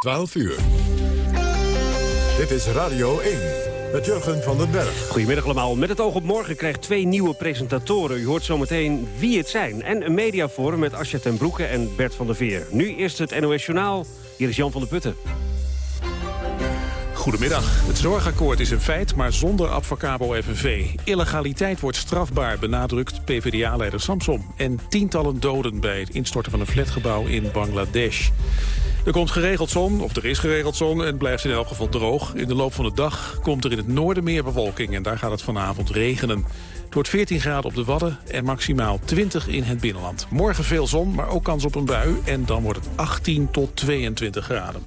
12 uur. Dit is Radio 1 met Jurgen van den Berg. Goedemiddag allemaal. Met het oog op morgen krijgt twee nieuwe presentatoren. U hoort zometeen wie het zijn. En een mediaforum met Asja ten Broeke en Bert van der Veer. Nu eerst het NOS Journaal. Hier is Jan van der Putten. Goedemiddag. Het zorgakkoord is een feit, maar zonder Advocabo FNV. Illegaliteit wordt strafbaar, benadrukt PvdA-leider Samson. En tientallen doden bij het instorten van een flatgebouw in Bangladesh. Er komt geregeld zon, of er is geregeld zon, en blijft in elk geval droog. In de loop van de dag komt er in het noorden meer bewolking... en daar gaat het vanavond regenen. Het wordt 14 graden op de Wadden en maximaal 20 in het binnenland. Morgen veel zon, maar ook kans op een bui. En dan wordt het 18 tot 22 graden.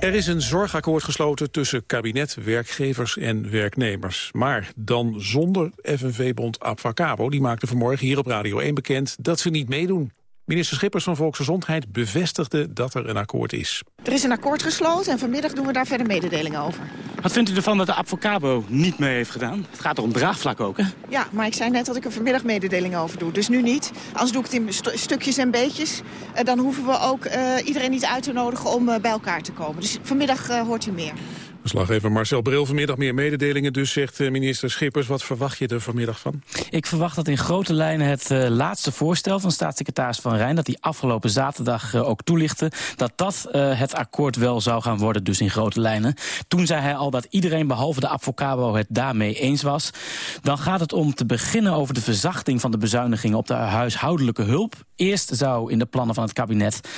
Er is een zorgakkoord gesloten tussen kabinet, werkgevers en werknemers. Maar dan zonder FNV-bond Abfacabo. Die maakte vanmorgen hier op Radio 1 bekend dat ze niet meedoen. Minister Schippers van Volksgezondheid bevestigde dat er een akkoord is. Er is een akkoord gesloten en vanmiddag doen we daar verder mededelingen over. Wat vindt u ervan dat de Avocabo niet mee heeft gedaan? Het gaat er om draagvlak ook, hè? Ja, maar ik zei net dat ik er vanmiddag mededelingen over doe. Dus nu niet. Als doe ik het in stukjes en beetjes. Uh, dan hoeven we ook uh, iedereen niet uit te nodigen om uh, bij elkaar te komen. Dus vanmiddag hoort u meer. Verslaggever Marcel Bril vanmiddag meer mededelingen. Dus zegt minister Schippers, wat verwacht je er vanmiddag van? Ik verwacht dat in grote lijnen het uh, laatste voorstel van staatssecretaris Van Rijn... dat die afgelopen zaterdag uh, ook toelichtte... dat dat het akkoord wel zou gaan worden, dus in grote lijnen. Toen zei hij al dat iedereen behalve de Avocabo het daarmee eens was. Dan gaat het om te beginnen over de verzachting van de bezuinigingen... op de huishoudelijke hulp. Eerst zou in de plannen van het kabinet 75%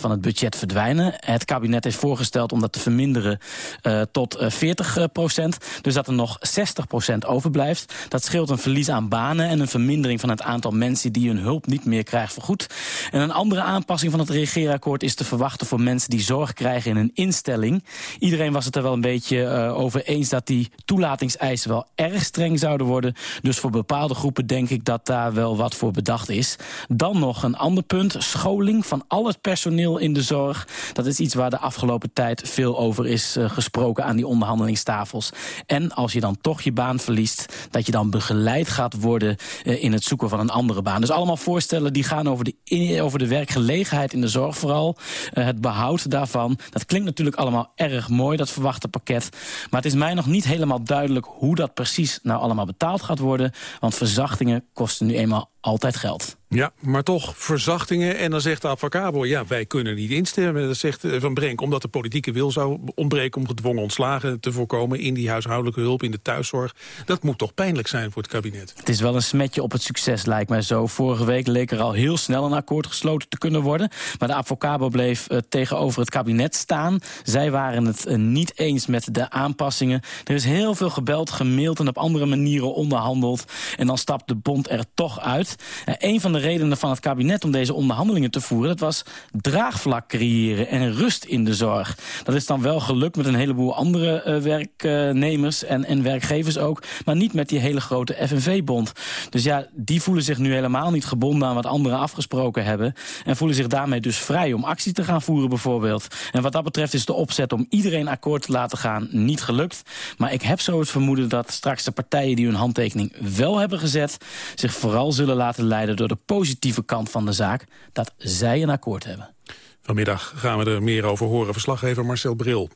van het budget verdwijnen. Het kabinet heeft voorgesteld om dat te verminderen uh, tot 40 uh, procent. Dus dat er nog 60 procent overblijft. Dat scheelt een verlies aan banen en een vermindering van het aantal mensen die hun hulp niet meer krijgen vergoed. En een andere aanpassing van het regeerakkoord is te verwachten voor mensen die zorg krijgen in een instelling. Iedereen was het er wel een beetje uh, over eens dat die toelatingseisen wel erg streng zouden worden. Dus voor bepaalde groepen denk ik dat daar wel wat voor bedacht is. Dan nog een ander punt, scholing van al het personeel in de zorg. Dat is iets waar de afgelopen tijd veel over is uh, gesproken aan die onderhandelingstafels. En als je dan toch je baan verliest, dat je dan begeleid gaat worden uh, in het zoeken van een andere baan. Dus allemaal voorstellen die gaan over de, over de werkgelegenheid in de zorg vooral. Uh, het behoud daarvan. Dat klinkt natuurlijk allemaal erg mooi, dat verwachte pakket. Maar het is mij nog niet helemaal duidelijk hoe dat precies nou allemaal betaald gaat worden. Want verzachtingen kosten nu eenmaal altijd geld. Ja, maar toch verzachtingen. En dan zegt de Avocabo, ja, wij kunnen niet instemmen. Dat zegt Van Brenk, omdat de politieke wil zou ontbreken... om gedwongen ontslagen te voorkomen in die huishoudelijke hulp, in de thuiszorg. Dat moet toch pijnlijk zijn voor het kabinet? Het is wel een smetje op het succes, lijkt mij zo. Vorige week leek er al heel snel een akkoord gesloten te kunnen worden. Maar de Avocabo bleef uh, tegenover het kabinet staan. Zij waren het uh, niet eens met de aanpassingen. Er is heel veel gebeld, gemaild en op andere manieren onderhandeld. En dan stapt de bond er toch uit. Uh, een van de redenen van het kabinet om deze onderhandelingen te voeren... dat was draagvlak creëren en rust in de zorg. Dat is dan wel gelukt met een heleboel andere uh, werknemers en, en werkgevers ook... maar niet met die hele grote FNV-bond. Dus ja, die voelen zich nu helemaal niet gebonden aan wat anderen afgesproken hebben... en voelen zich daarmee dus vrij om actie te gaan voeren bijvoorbeeld. En wat dat betreft is de opzet om iedereen akkoord te laten gaan niet gelukt. Maar ik heb zo het vermoeden dat straks de partijen die hun handtekening wel hebben gezet... zich vooral zullen laten leiden door de positieve kant van de zaak... dat zij een akkoord hebben. Vanmiddag gaan we er meer over horen. Verslaggever Marcel Bril.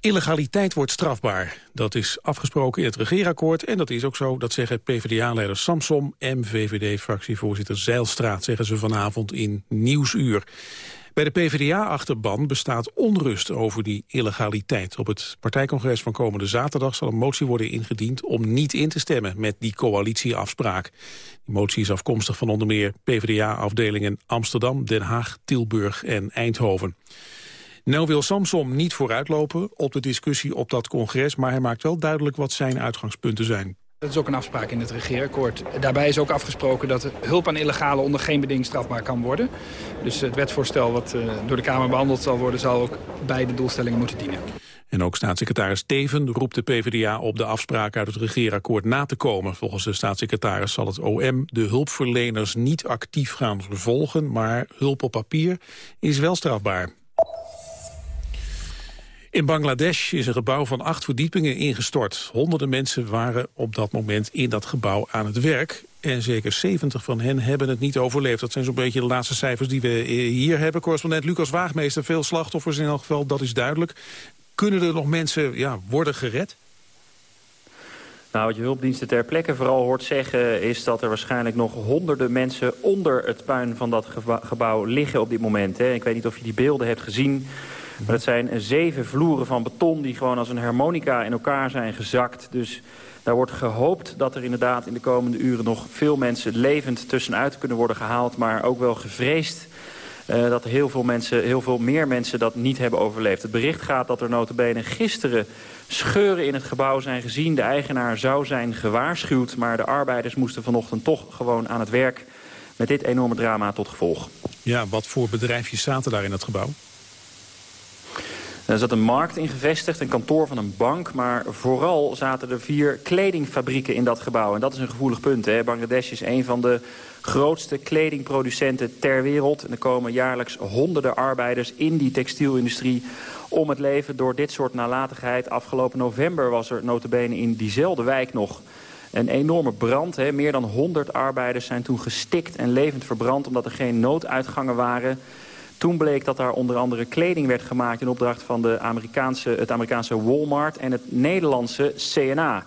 Illegaliteit wordt strafbaar. Dat is afgesproken in het regeerakkoord. En dat is ook zo, dat zeggen PvdA-leider Samsom en VVD-fractievoorzitter Zeilstraat... zeggen ze vanavond in Nieuwsuur. Bij de PvdA-achterban bestaat onrust over die illegaliteit. Op het partijcongres van komende zaterdag zal een motie worden ingediend... om niet in te stemmen met die coalitieafspraak. Die motie is afkomstig van onder meer PvdA-afdelingen Amsterdam, Den Haag, Tilburg en Eindhoven. Nou wil Samsom niet vooruitlopen op de discussie op dat congres... maar hij maakt wel duidelijk wat zijn uitgangspunten zijn. Dat is ook een afspraak in het regeerakkoord. Daarbij is ook afgesproken dat hulp aan illegale onder geen beding strafbaar kan worden. Dus het wetsvoorstel wat uh, door de Kamer behandeld zal worden... zal ook beide doelstellingen moeten dienen. En ook staatssecretaris Teven roept de PvdA op de afspraak uit het regeerakkoord na te komen. Volgens de staatssecretaris zal het OM de hulpverleners niet actief gaan vervolgen, maar hulp op papier is wel strafbaar. In Bangladesh is een gebouw van acht verdiepingen ingestort. Honderden mensen waren op dat moment in dat gebouw aan het werk. En zeker 70 van hen hebben het niet overleefd. Dat zijn zo'n beetje de laatste cijfers die we hier hebben. Correspondent Lucas Waagmeester, veel slachtoffers in elk geval, dat is duidelijk. Kunnen er nog mensen ja, worden gered? Nou, wat je hulpdiensten ter plekke vooral hoort zeggen... is dat er waarschijnlijk nog honderden mensen onder het puin van dat gebouw liggen op dit moment. Hè. Ik weet niet of je die beelden hebt gezien. Maar het zijn zeven vloeren van beton die gewoon als een harmonica in elkaar zijn gezakt. Dus daar wordt gehoopt dat er inderdaad in de komende uren nog veel mensen levend tussenuit kunnen worden gehaald. Maar ook wel gevreesd uh, dat heel veel, mensen, heel veel meer mensen dat niet hebben overleefd. Het bericht gaat dat er notabene gisteren scheuren in het gebouw zijn gezien. De eigenaar zou zijn gewaarschuwd, maar de arbeiders moesten vanochtend toch gewoon aan het werk met dit enorme drama tot gevolg. Ja, wat voor bedrijfjes zaten daar in het gebouw? Er zat een markt in gevestigd, een kantoor van een bank... maar vooral zaten er vier kledingfabrieken in dat gebouw. En dat is een gevoelig punt. Hè. Bangladesh is een van de grootste kledingproducenten ter wereld. En er komen jaarlijks honderden arbeiders in die textielindustrie om het leven door dit soort nalatigheid. Afgelopen november was er notabene in diezelfde wijk nog een enorme brand. Hè. Meer dan 100 arbeiders zijn toen gestikt en levend verbrand... omdat er geen nooduitgangen waren. Toen bleek dat daar onder andere kleding werd gemaakt... in opdracht van de Amerikaanse, het Amerikaanse Walmart en het Nederlandse CNA.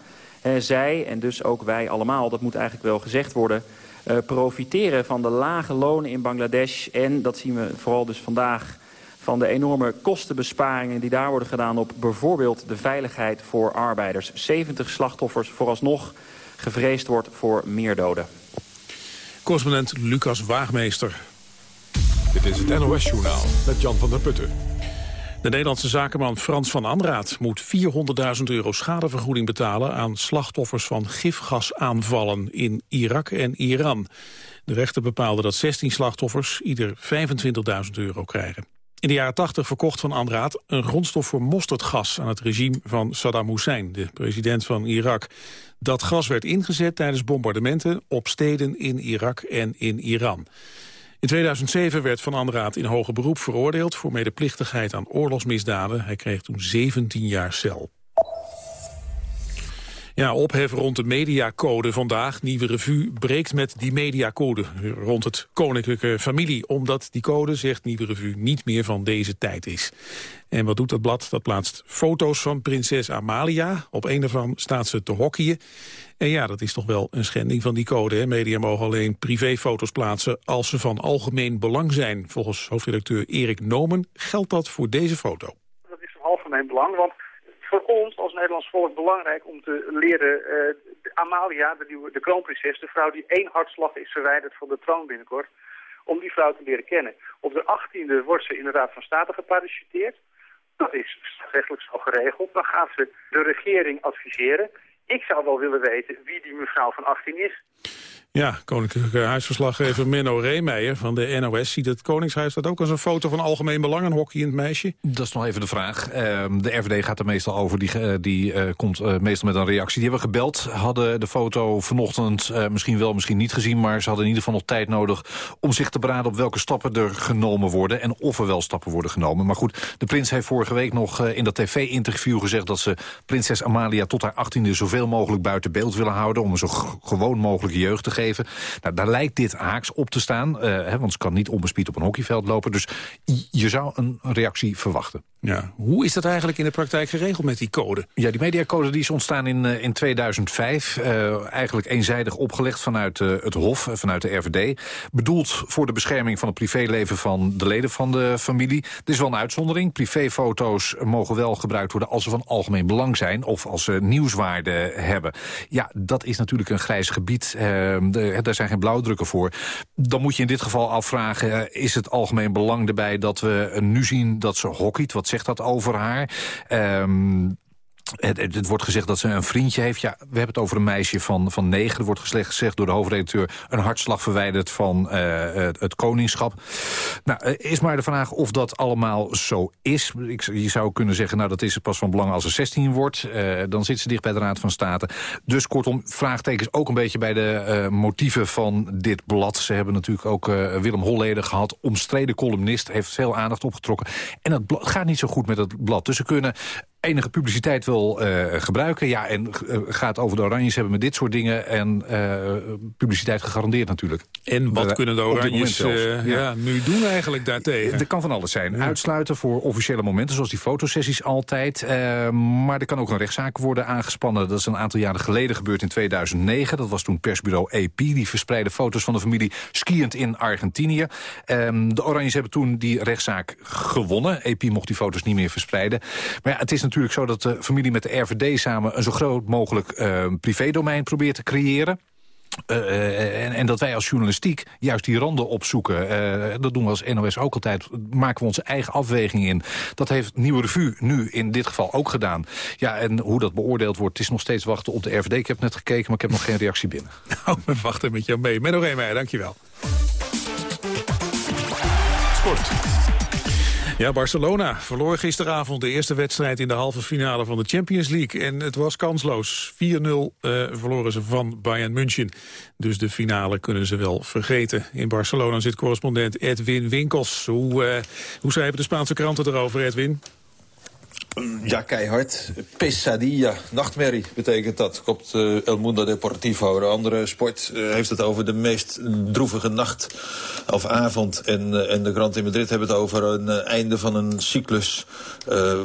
zij, en dus ook wij allemaal, dat moet eigenlijk wel gezegd worden... Uh, profiteren van de lage lonen in Bangladesh. En, dat zien we vooral dus vandaag van de enorme kostenbesparingen die daar worden gedaan op bijvoorbeeld de veiligheid voor arbeiders. 70 slachtoffers vooralsnog gevreesd wordt voor meer doden. Correspondent Lucas Waagmeester. Dit is het NOS-journaal met Jan van der Putten. De Nederlandse zakenman Frans van Amraat moet 400.000 euro schadevergoeding betalen aan slachtoffers van gifgasaanvallen in Irak en Iran. De rechter bepaalde dat 16 slachtoffers ieder 25.000 euro krijgen. In de jaren 80 verkocht Van Amraat een grondstof voor mosterdgas aan het regime van Saddam Hussein, de president van Irak. Dat gas werd ingezet tijdens bombardementen op steden in Irak en in Iran. In 2007 werd Van Amraat in hoger beroep veroordeeld voor medeplichtigheid aan oorlogsmisdaden. Hij kreeg toen 17 jaar cel. Ja, ophef rond de mediacode vandaag. Nieuwe revue breekt met die mediacode rond het koninklijke familie. Omdat die code, zegt Nieuwe Revue, niet meer van deze tijd is. En wat doet dat blad? Dat plaatst foto's van prinses Amalia. Op een daarvan staat ze te hockeyen. En ja, dat is toch wel een schending van die code. Hè? Media mogen alleen privéfoto's plaatsen als ze van algemeen belang zijn. Volgens hoofdredacteur Erik Nomen geldt dat voor deze foto. Dat is van algemeen belang, want ons als Nederlands volk belangrijk om te leren... Uh, Amalia, de, nieuwe, de kroonprinses, de vrouw die één hartslag is verwijderd van de troon binnenkort... om die vrouw te leren kennen. Op de 18e wordt ze in de Raad van State geparachuteerd. Dat is strafrechtelijk zo geregeld. Dan gaat ze de regering adviseren. Ik zou wel willen weten wie die mevrouw van 18 is. Ja, koninklijke huisverslaggever Menno Reemeijer van de NOS... ziet het Koningshuis dat ook als een foto van algemeen belang... een hockeyend meisje? Dat is nog even de vraag. Ehm, de RVD gaat er meestal over. Die, uh, die uh, komt uh, meestal met een reactie. Die hebben gebeld, hadden de foto vanochtend misschien wel, misschien niet gezien... maar ze hadden in ieder geval nog tijd nodig om zich te beraden... op welke stappen er genomen worden en of er wel stappen worden genomen. Maar goed, de prins heeft vorige week nog in dat tv-interview gezegd... dat ze prinses Amalia tot haar achttiende zoveel mogelijk buiten beeld willen houden... om een zo gewoon mogelijke jeugd te geven Nou, daar lijkt dit haaks op te staan, uh, hè, want ze kan niet onbespied op een hockeyveld lopen. Dus je zou een reactie verwachten. Ja. Hoe is dat eigenlijk in de praktijk geregeld met die code? Ja, die mediacode die is ontstaan in, uh, in 2005. Uh, eh, eigenlijk eenzijdig opgelegd vanuit uh, het Hof, vanuit de RVD. Bedoeld voor de bescherming van het privéleven van de leden van de familie. Er is wel een uitzondering. Privéfoto's mogen wel gebruikt worden als ze van algemeen belang zijn... of als ze nieuwswaarde hebben. Ja, dat is natuurlijk een grijs gebied. De, daar zijn geen blauwdrukken voor. Dan moet je in dit geval afvragen... is het algemeen belang erbij dat we nu zien dat ze hockeyt... wat zegt dat over haar? Um, het, het, wordt gezegd dat ze een vriendje heeft. Ja, we hebben het over een meisje van, van negen. Er wordt gezegd door de hoofdredacteur... een hartslag verwijderd van uh, het koningschap. Nou, eh, is maar de vraag of dat allemaal zo is. Je zou kunnen zeggen, nou, dat is pas van belang als ze 16 wordt. Uh, dan zit ze dicht bij de Raad van State. Dus kortom, vraagtekens ook een beetje bij de motieven van dit blad. Ze hebben natuurlijk ook Willem Holleder gehad. Omstreden columnist, heeft veel aandacht opgetrokken. En het gaat niet zo goed met het blad. Dus ze kunnen enige publiciteit wil gebruiken. Ja, en gaat over de Oranjes hebben met dit soort dingen. En publiciteit gegarandeerd natuurlijk. En wat kunnen de Oranjes ja. nu doen eigenlijk daartegen? Er kan van alles zijn. Uitsluiten voor officiële momenten, zoals die fotosessies altijd. maar er kan ook een rechtszaak worden aangespannen. Dat is een aantal jaren geleden gebeurd in 2009. Dat was toen persbureau AP. Die verspreidde foto's van de familie skiënd in Argentinië. Ehm, de Oranjes hebben toen die rechtszaak gewonnen. EP mocht die foto's niet meer verspreiden. Maar ja, het is natuurlijk zo dat de familie met de RVD samen... een zo groot mogelijk uh, privédomein probeert te creëren. Uh, en, en, dat wij als journalistiek juist die randen opzoeken. Uh, dat doen we als NOS ook altijd. Maken we onze eigen afweging in. Dat heeft Nieuwe Revue nu in dit geval ook gedaan. Ja, en hoe dat beoordeeld wordt, het is nog steeds wachten op de RVD. Ik heb net gekeken, maar ik heb nog geen reactie binnen. Nou, we wachten met jou mee. Menno Reemeyer, dankjewel. Sport. Ja, Barcelona verloor gisteravond de eerste wedstrijd in de halve finale van de Champions League. En het was kansloos. 4-0 uh, verloren ze van Bayern München. Dus de finale kunnen ze wel vergeten. In Barcelona zit correspondent Edwin Winkels. Hoe, uh, hoe schrijven de Spaanse kranten erover, Edwin? Ja, keihard. Pesadilla, nachtmerrie betekent dat. Komt uh, El Mundo Deportivo. De andere sport uh, heeft het over de meest droevige nacht of avond. En, uh, en de Grand in Madrid hebben het over een einde van een cyclus...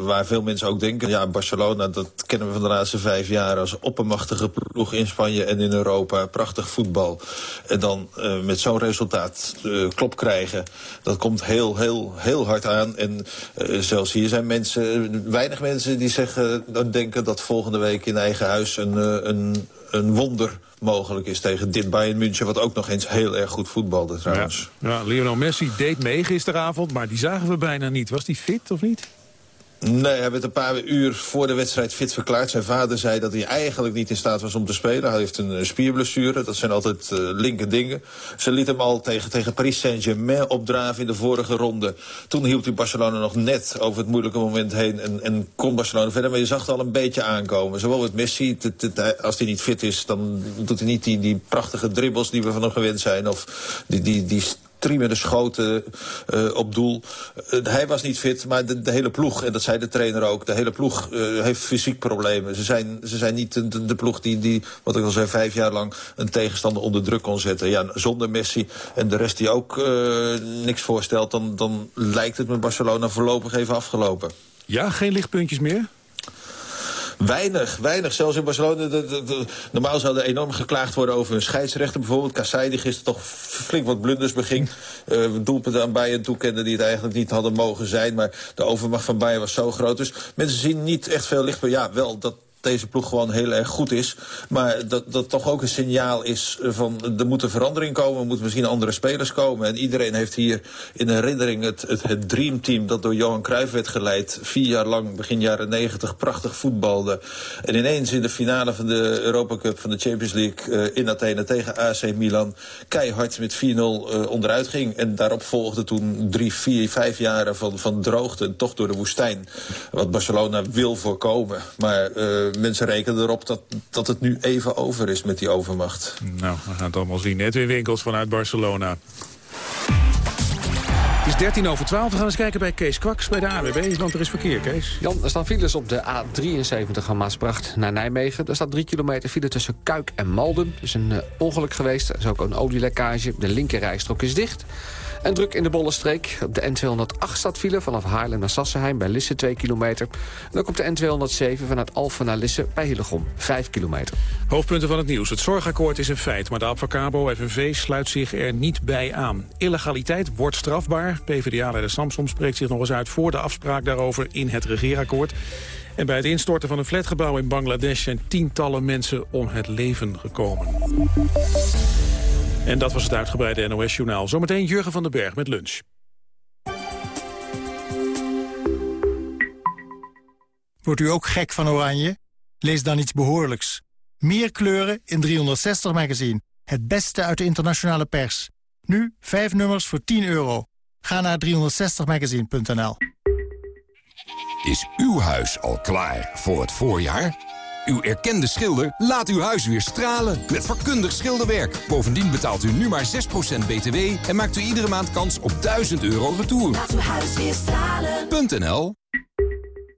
waar veel mensen ook denken... ja, Barcelona, dat kennen we van de laatste vijf jaar... als oppermachtige ploeg in Spanje en in Europa. Prachtig voetbal. En dan met zo'n resultaat klop krijgen... dat komt heel, heel, heel hard aan. En zelfs hier zijn mensen weinig mensen die zeggen, denken dat volgende week in eigen huis een, eh, een, een wonder mogelijk is tegen dit Bayern München... wat ook nog eens heel erg goed voetbalde trouwens. Ja, ja Lionel Messi deed mee gisteravond, maar die zagen we bijna niet. Was die fit of niet? Nee, hij werd een paar uur voor de wedstrijd fit verklaard. Zijn vader zei dat hij eigenlijk niet in staat was om te spelen. Hij heeft een spierblessure, dat zijn altijd uh, linker dingen. Ze liet hem al tegen, tegen Paris Saint-Germain opdraven in de vorige ronde. Toen hield hij Barcelona nog net over het moeilijke moment heen... en, en kon Barcelona verder, maar je zag het al een beetje aankomen. Zowel met Messi, als hij niet fit is... dan doet hij niet die, die prachtige dribbles die we van hem gewend zijn... of die, die, die de schoten uh, op doel. Uh, hij was niet fit, maar de, hele ploeg, en dat zei de trainer ook... de hele ploeg uh, heeft fysiek problemen. Ze zijn, ze zijn niet de, de, ploeg die, die, wat ik al zei, vijf jaar lang... een tegenstander onder druk kon zetten. Ja, zonder Messi en de rest die ook niks voorstelt... Dan, dan lijkt het met Barcelona voorlopig even afgelopen. Ja, geen lichtpuntjes meer? Weinig, weinig. Zelfs in Barcelona. Normaal zou er enorm geklaagd worden over een scheidsrechter. Bijvoorbeeld Kassai, die gisteren toch flink wat blunders beging. Uh, doelpunten aan Bayern toekende die het eigenlijk niet hadden mogen zijn. Maar de overmacht van Bayern was zo groot. Dus mensen zien niet echt veel licht. Maar ja, wel dat deze ploeg gewoon heel erg goed is. Maar dat dat toch ook een signaal is van er moet een verandering komen. Er moeten misschien andere spelers komen. En iedereen heeft hier in herinnering het, het, dreamteam dat door Johan Cruijff werd geleid. Vier jaar lang, begin jaren negentig, prachtig voetbalde. En ineens in de finale van de Europa Cup van de Champions League uh, in Athene tegen AC Milan keihard met 4-0 uh, onderuit ging. En daarop volgde toen drie, vier, vijf jaren van, van droogte en toch door de woestijn. Wat Barcelona wil voorkomen. Maar uh, mensen rekenen erop dat, dat het nu even over is met die overmacht. Nou, we gaan het allemaal zien. Edwin Winkels vanuit Barcelona. Het is 13 over 12. We gaan eens kijken bij Kees Kwaks bij de AWB. Want er is verkeer, Kees. Jan, er staan files op de A73 van Maasbracht naar Nijmegen. Er staat 3 kilometer file tussen Kuik en Malden. Er is een uh, ongeluk geweest. Er is ook een olielekkage. De linkerrijstrook is dicht. En druk in de Bollenstreek. Op de N208 staat file vanaf Haarlem naar Sassenheim bij Lisse 2 kilometer. En ook op de N207 vanuit Alphen naar Lisse bij Hillegom 5 kilometer. Hoofdpunten van het nieuws. Het zorgakkoord is een feit, maar de Advocabo FNV sluit zich er niet bij aan. Illegaliteit wordt strafbaar. PvdA-leider Samsom spreekt zich nog eens uit voor de afspraak daarover in het regeerakkoord. En bij het instorten van een flatgebouw in Bangladesh zijn tientallen mensen om het leven gekomen. En dat was het uitgebreide NOS-journaal. Zometeen Jurgen van den Berg met lunch. Wordt u ook gek van oranje? Lees dan iets behoorlijks. Meer kleuren in 360 magazine. Het beste uit de internationale pers. Nu 5 nummers voor 10 euro. Ga naar 360magazine.nl. Is uw huis al klaar voor het voorjaar? Uw erkende schilder laat uw huis weer stralen met vakkundig schilderwerk. Bovendien betaalt u nu maar 6% btw en maakt u iedere maand kans op 1000 euro retour. Laat uw huis weer stralen.nl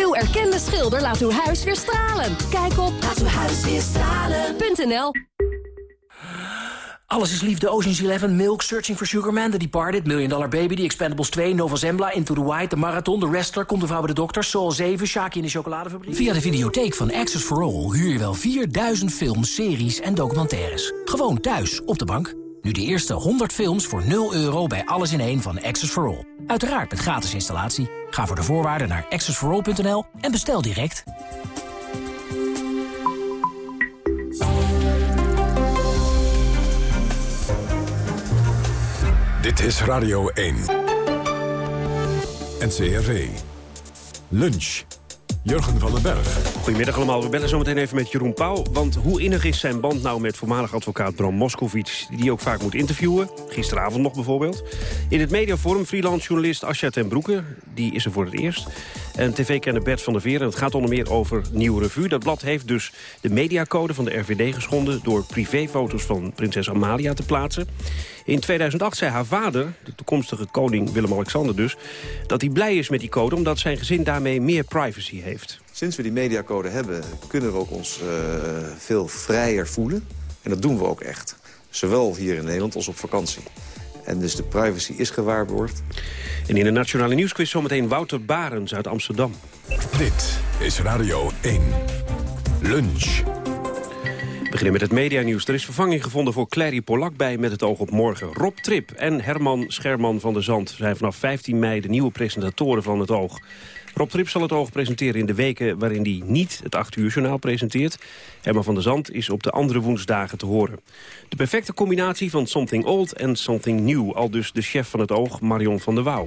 Uw erkende schilder laat uw huis weer stralen. Kijk op laatuwhuisweerstralen.nl Alles is liefde, Ocean's Eleven, Milk, Searching for Sugar Man, The Departed, Million Dollar Baby, The Expendables 2, Nova Zembla, Into the White, The Marathon, The Wrestler, Komt de Vrouw bij de Dokter, Soul 7, Shaki in de Chocoladefabriek. Via de videotheek van Access for All huur je wel 4000 films, series en documentaires. Gewoon thuis, op de bank. Nu de eerste 100 films voor 0 euro bij Alles in één van Access for All. Uiteraard met gratis installatie. Ga voor de voorwaarden naar accessforall.nl en bestel direct. Dit is Radio 1. NCRV. Lunch. Jurgen van den Berg. Goedemiddag allemaal. We bellen zometeen even met Jeroen Pauw. Want hoe innig is zijn band nou met voormalig advocaat Bram Moskowitz... die ook vaak moet interviewen, gisteravond nog bijvoorbeeld. In het mediaforum freelance journalist Asja ten Broeke. Die is er voor het eerst. En tv-kenner Bert van der Veer. En het gaat onder meer over Nieuw Revue. Dat blad heeft dus de mediacode van de RVD geschonden... door privéfoto's van prinses Amalia te plaatsen. In 2008 zei haar vader, de toekomstige koning Willem-Alexander dus... dat hij blij is met die code omdat zijn gezin daarmee meer privacy heeft. Sinds we die mediacode hebben, kunnen we ook ons uh, veel vrijer voelen. En dat doen we ook echt. Zowel hier in Nederland als op vakantie. En dus de privacy is gewaarborgd. En in de Nationale Nieuwsquiz zometeen Wouter Barens uit Amsterdam. Dit is Radio 1. Lunch. We beginnen met het medianieuws. Er is vervanging gevonden voor Clary Polak bij Met het oog op morgen. Rob Trip en Herman Scherman van der Zand zijn vanaf 15 mei de nieuwe presentatoren van het oog. Rob Trip zal het oog presenteren in de weken waarin hij niet het 8 uur journaal presenteert. Herman van der Zand is op de andere woensdagen te horen. De perfecte combinatie van Something Old en Something New. Al dus de chef van het oog, Marion van der Wouw.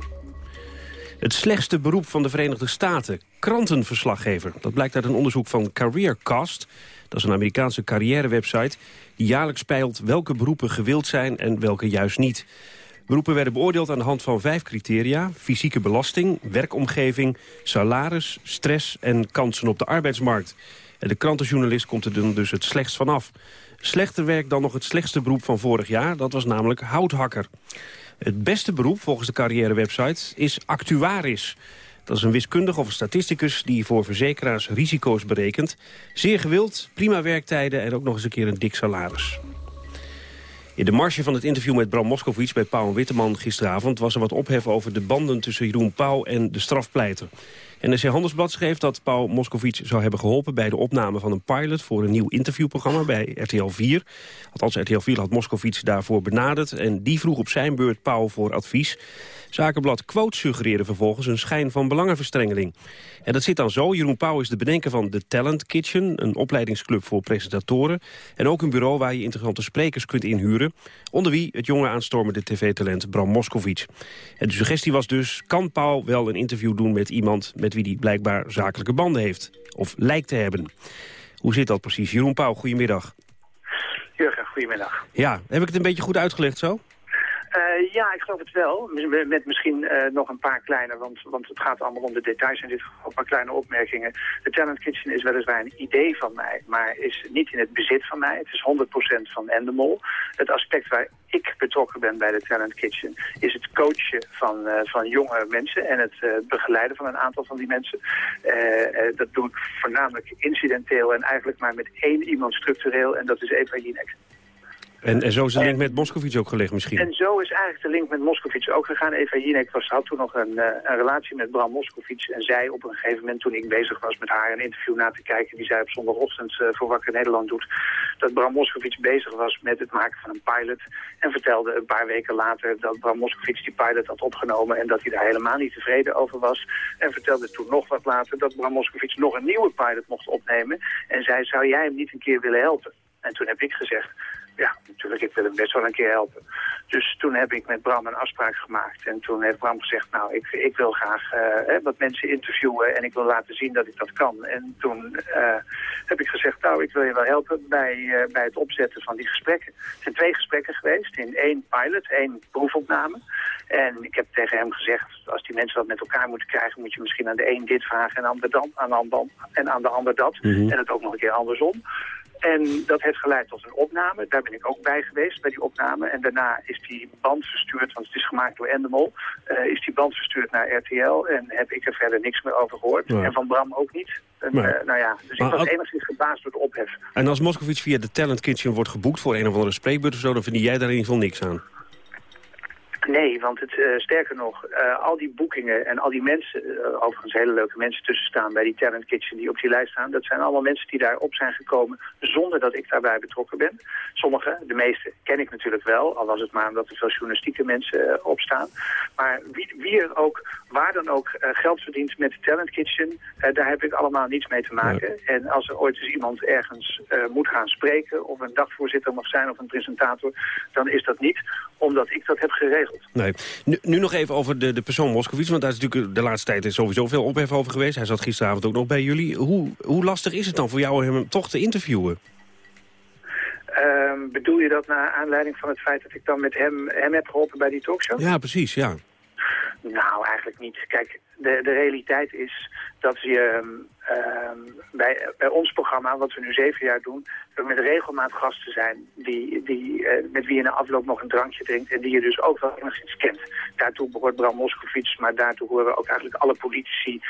Het slechtste beroep van de Verenigde Staten, krantenverslaggever. Dat blijkt uit een onderzoek van CareerCast. Dat is een Amerikaanse carrièrewebsite die jaarlijks peilt welke beroepen gewild zijn en welke juist niet. Beroepen werden beoordeeld aan de hand van vijf criteria. Fysieke belasting, werkomgeving, salaris, stress en kansen op de arbeidsmarkt. En de krantenjournalist komt er dus het slechtst vanaf. Slechter werk dan nog het slechtste beroep van vorig jaar. Dat was namelijk houthakker. Het beste beroep volgens de carrièrewebsite is actuaris. Dat is een wiskundige of een statisticus die voor verzekeraars risico's berekent. Zeer gewild, prima werktijden en ook nog eens een keer een dik salaris. In de marge van het interview met Bram Moskowitz bij Pauw en Witteman gisteravond... was er wat ophef over de banden tussen Jeroen Pauw en de strafpleiter. NRC Handelsblad schreef dat Paul Moscovici zou hebben geholpen... bij de opname van een pilot voor een nieuw interviewprogramma bij RTL 4. Althans, RTL 4 had Moscovici daarvoor benaderd... en die vroeg op zijn beurt Paul voor advies. Zakenblad Quote suggereerde vervolgens een schijn van belangenverstrengeling. En dat zit dan zo. Jeroen Pauw is de bedenker van The Talent Kitchen... een opleidingsclub voor presentatoren. En ook een bureau waar je interessante sprekers kunt inhuren. Onder wie het jonge aanstormende tv-talent Bram Moskowitz. En de suggestie was dus... kan Pauw wel een interview doen met iemand... met wie hij blijkbaar zakelijke banden heeft? Of lijkt te hebben? Hoe zit dat precies? Jeroen Pauw, goedemiddag. Jurgen, goedemiddag. Ja, heb ik het een beetje goed uitgelegd zo? Ja, ik geloof het wel. Met misschien uh, nog een paar kleine, want, want het gaat allemaal om de details in dit een paar kleine opmerkingen. De Talent Kitchen is weliswaar een idee van mij, maar is niet in het bezit van mij. Het is 100% van Endemol. Het aspect waar ik betrokken ben bij de Talent Kitchen is het coachen van, uh, van jonge mensen en het begeleiden van een aantal van die mensen. dat doe ik voornamelijk incidenteel en eigenlijk maar met één iemand structureel en dat is Eva Jinek. En, en zo is de link met Moscovici ook gelegd misschien? En zo is eigenlijk de link met Moscovici ook gegaan. Eva Jinek was, had toen nog een, uh, een relatie met Bram Moscovici. En zij op een gegeven moment, toen ik bezig was met haar een interview na te kijken... die zij op zondagochtend uh, voor Wakker Nederland doet... dat Bram Moscovici bezig was met het maken van een pilot. En vertelde een paar weken later dat Bram Moscovici die pilot had opgenomen... en dat hij daar helemaal niet tevreden over was. En vertelde toen nog wat later dat Bram Moscovici nog een nieuwe pilot mocht opnemen. En zei, zou jij hem niet een keer willen helpen? En toen heb ik gezegd, ja, natuurlijk, ik wil hem best wel een keer helpen. Dus toen heb ik met Bram een afspraak gemaakt. En toen heeft Bram gezegd, nou, ik, ik wil graag uh, wat mensen interviewen en ik wil laten zien dat ik dat kan. En toen uh, heb ik gezegd, nou, ik wil je wel helpen bij, uh, bij het opzetten van die gesprekken. Er zijn twee gesprekken geweest in één pilot, één proefopname. En ik heb tegen hem gezegd, als die mensen dat met elkaar moeten krijgen, moet je misschien aan de een dit vragen en aan de, dan, aan de, ander, en aan de ander dat. Mm -hmm. En het ook nog een keer andersom. En dat heeft geleid tot een opname. Daar ben ik ook bij geweest, bij die opname. En daarna is die band verstuurd, want het is gemaakt door Endemol. Uh, is die band verstuurd naar RTL en heb ik er verder niks meer over gehoord. Ja. En van Bram ook niet. En, uh, nou ja, dus ik was ook- enigszins gebaasd door de ophef. En als Moskovits via de Talent Kitchen wordt geboekt voor een of andere spreekbeurt of zo... dan verdien jij daar in ieder geval niks aan. Nee, want het, eh, sterker nog, eh, al die boekingen en al die mensen, eh, overigens hele leuke mensen tussen staan bij die Talent Kitchen die op die lijst staan, dat zijn allemaal mensen die daarop zijn gekomen zonder dat ik daarbij betrokken ben. Sommige, de meeste, ken ik natuurlijk wel, al was het maar omdat er veel journalistieke mensen op staan. Maar wie, wie er ook, waar dan ook geld verdient met de Talent Kitchen, daar heb ik allemaal niets mee te maken. En als er ooit eens iemand ergens moet gaan spreken, of een dagvoorzitter mag zijn of een presentator, dan is dat niet omdat ik dat heb geregeld. Nee. Nu, nu nog even over de, de persoon Moskovits, want daar is natuurlijk de laatste tijd is sowieso veel ophef over geweest. Hij zat gisteravond ook nog bij jullie. Hoe, hoe lastig is het dan voor jou om hem toch te interviewen? Ehm, bedoel je dat naar aanleiding van het feit dat ik dan met hem, hem heb geholpen bij die talkshow? Ja, precies, ja. Nou, eigenlijk niet. Kijk, de, de realiteit is dat je ehm, bij, bij ons programma, wat we nu zeven jaar doen, er met regelmaat gasten zijn die, die, eh, met wie je na afloop nog een drankje drinkt en die je dus ook wel enigszins kent. Daartoe behoort Bram Moskowitz, maar daartoe horen ook eigenlijk alle politici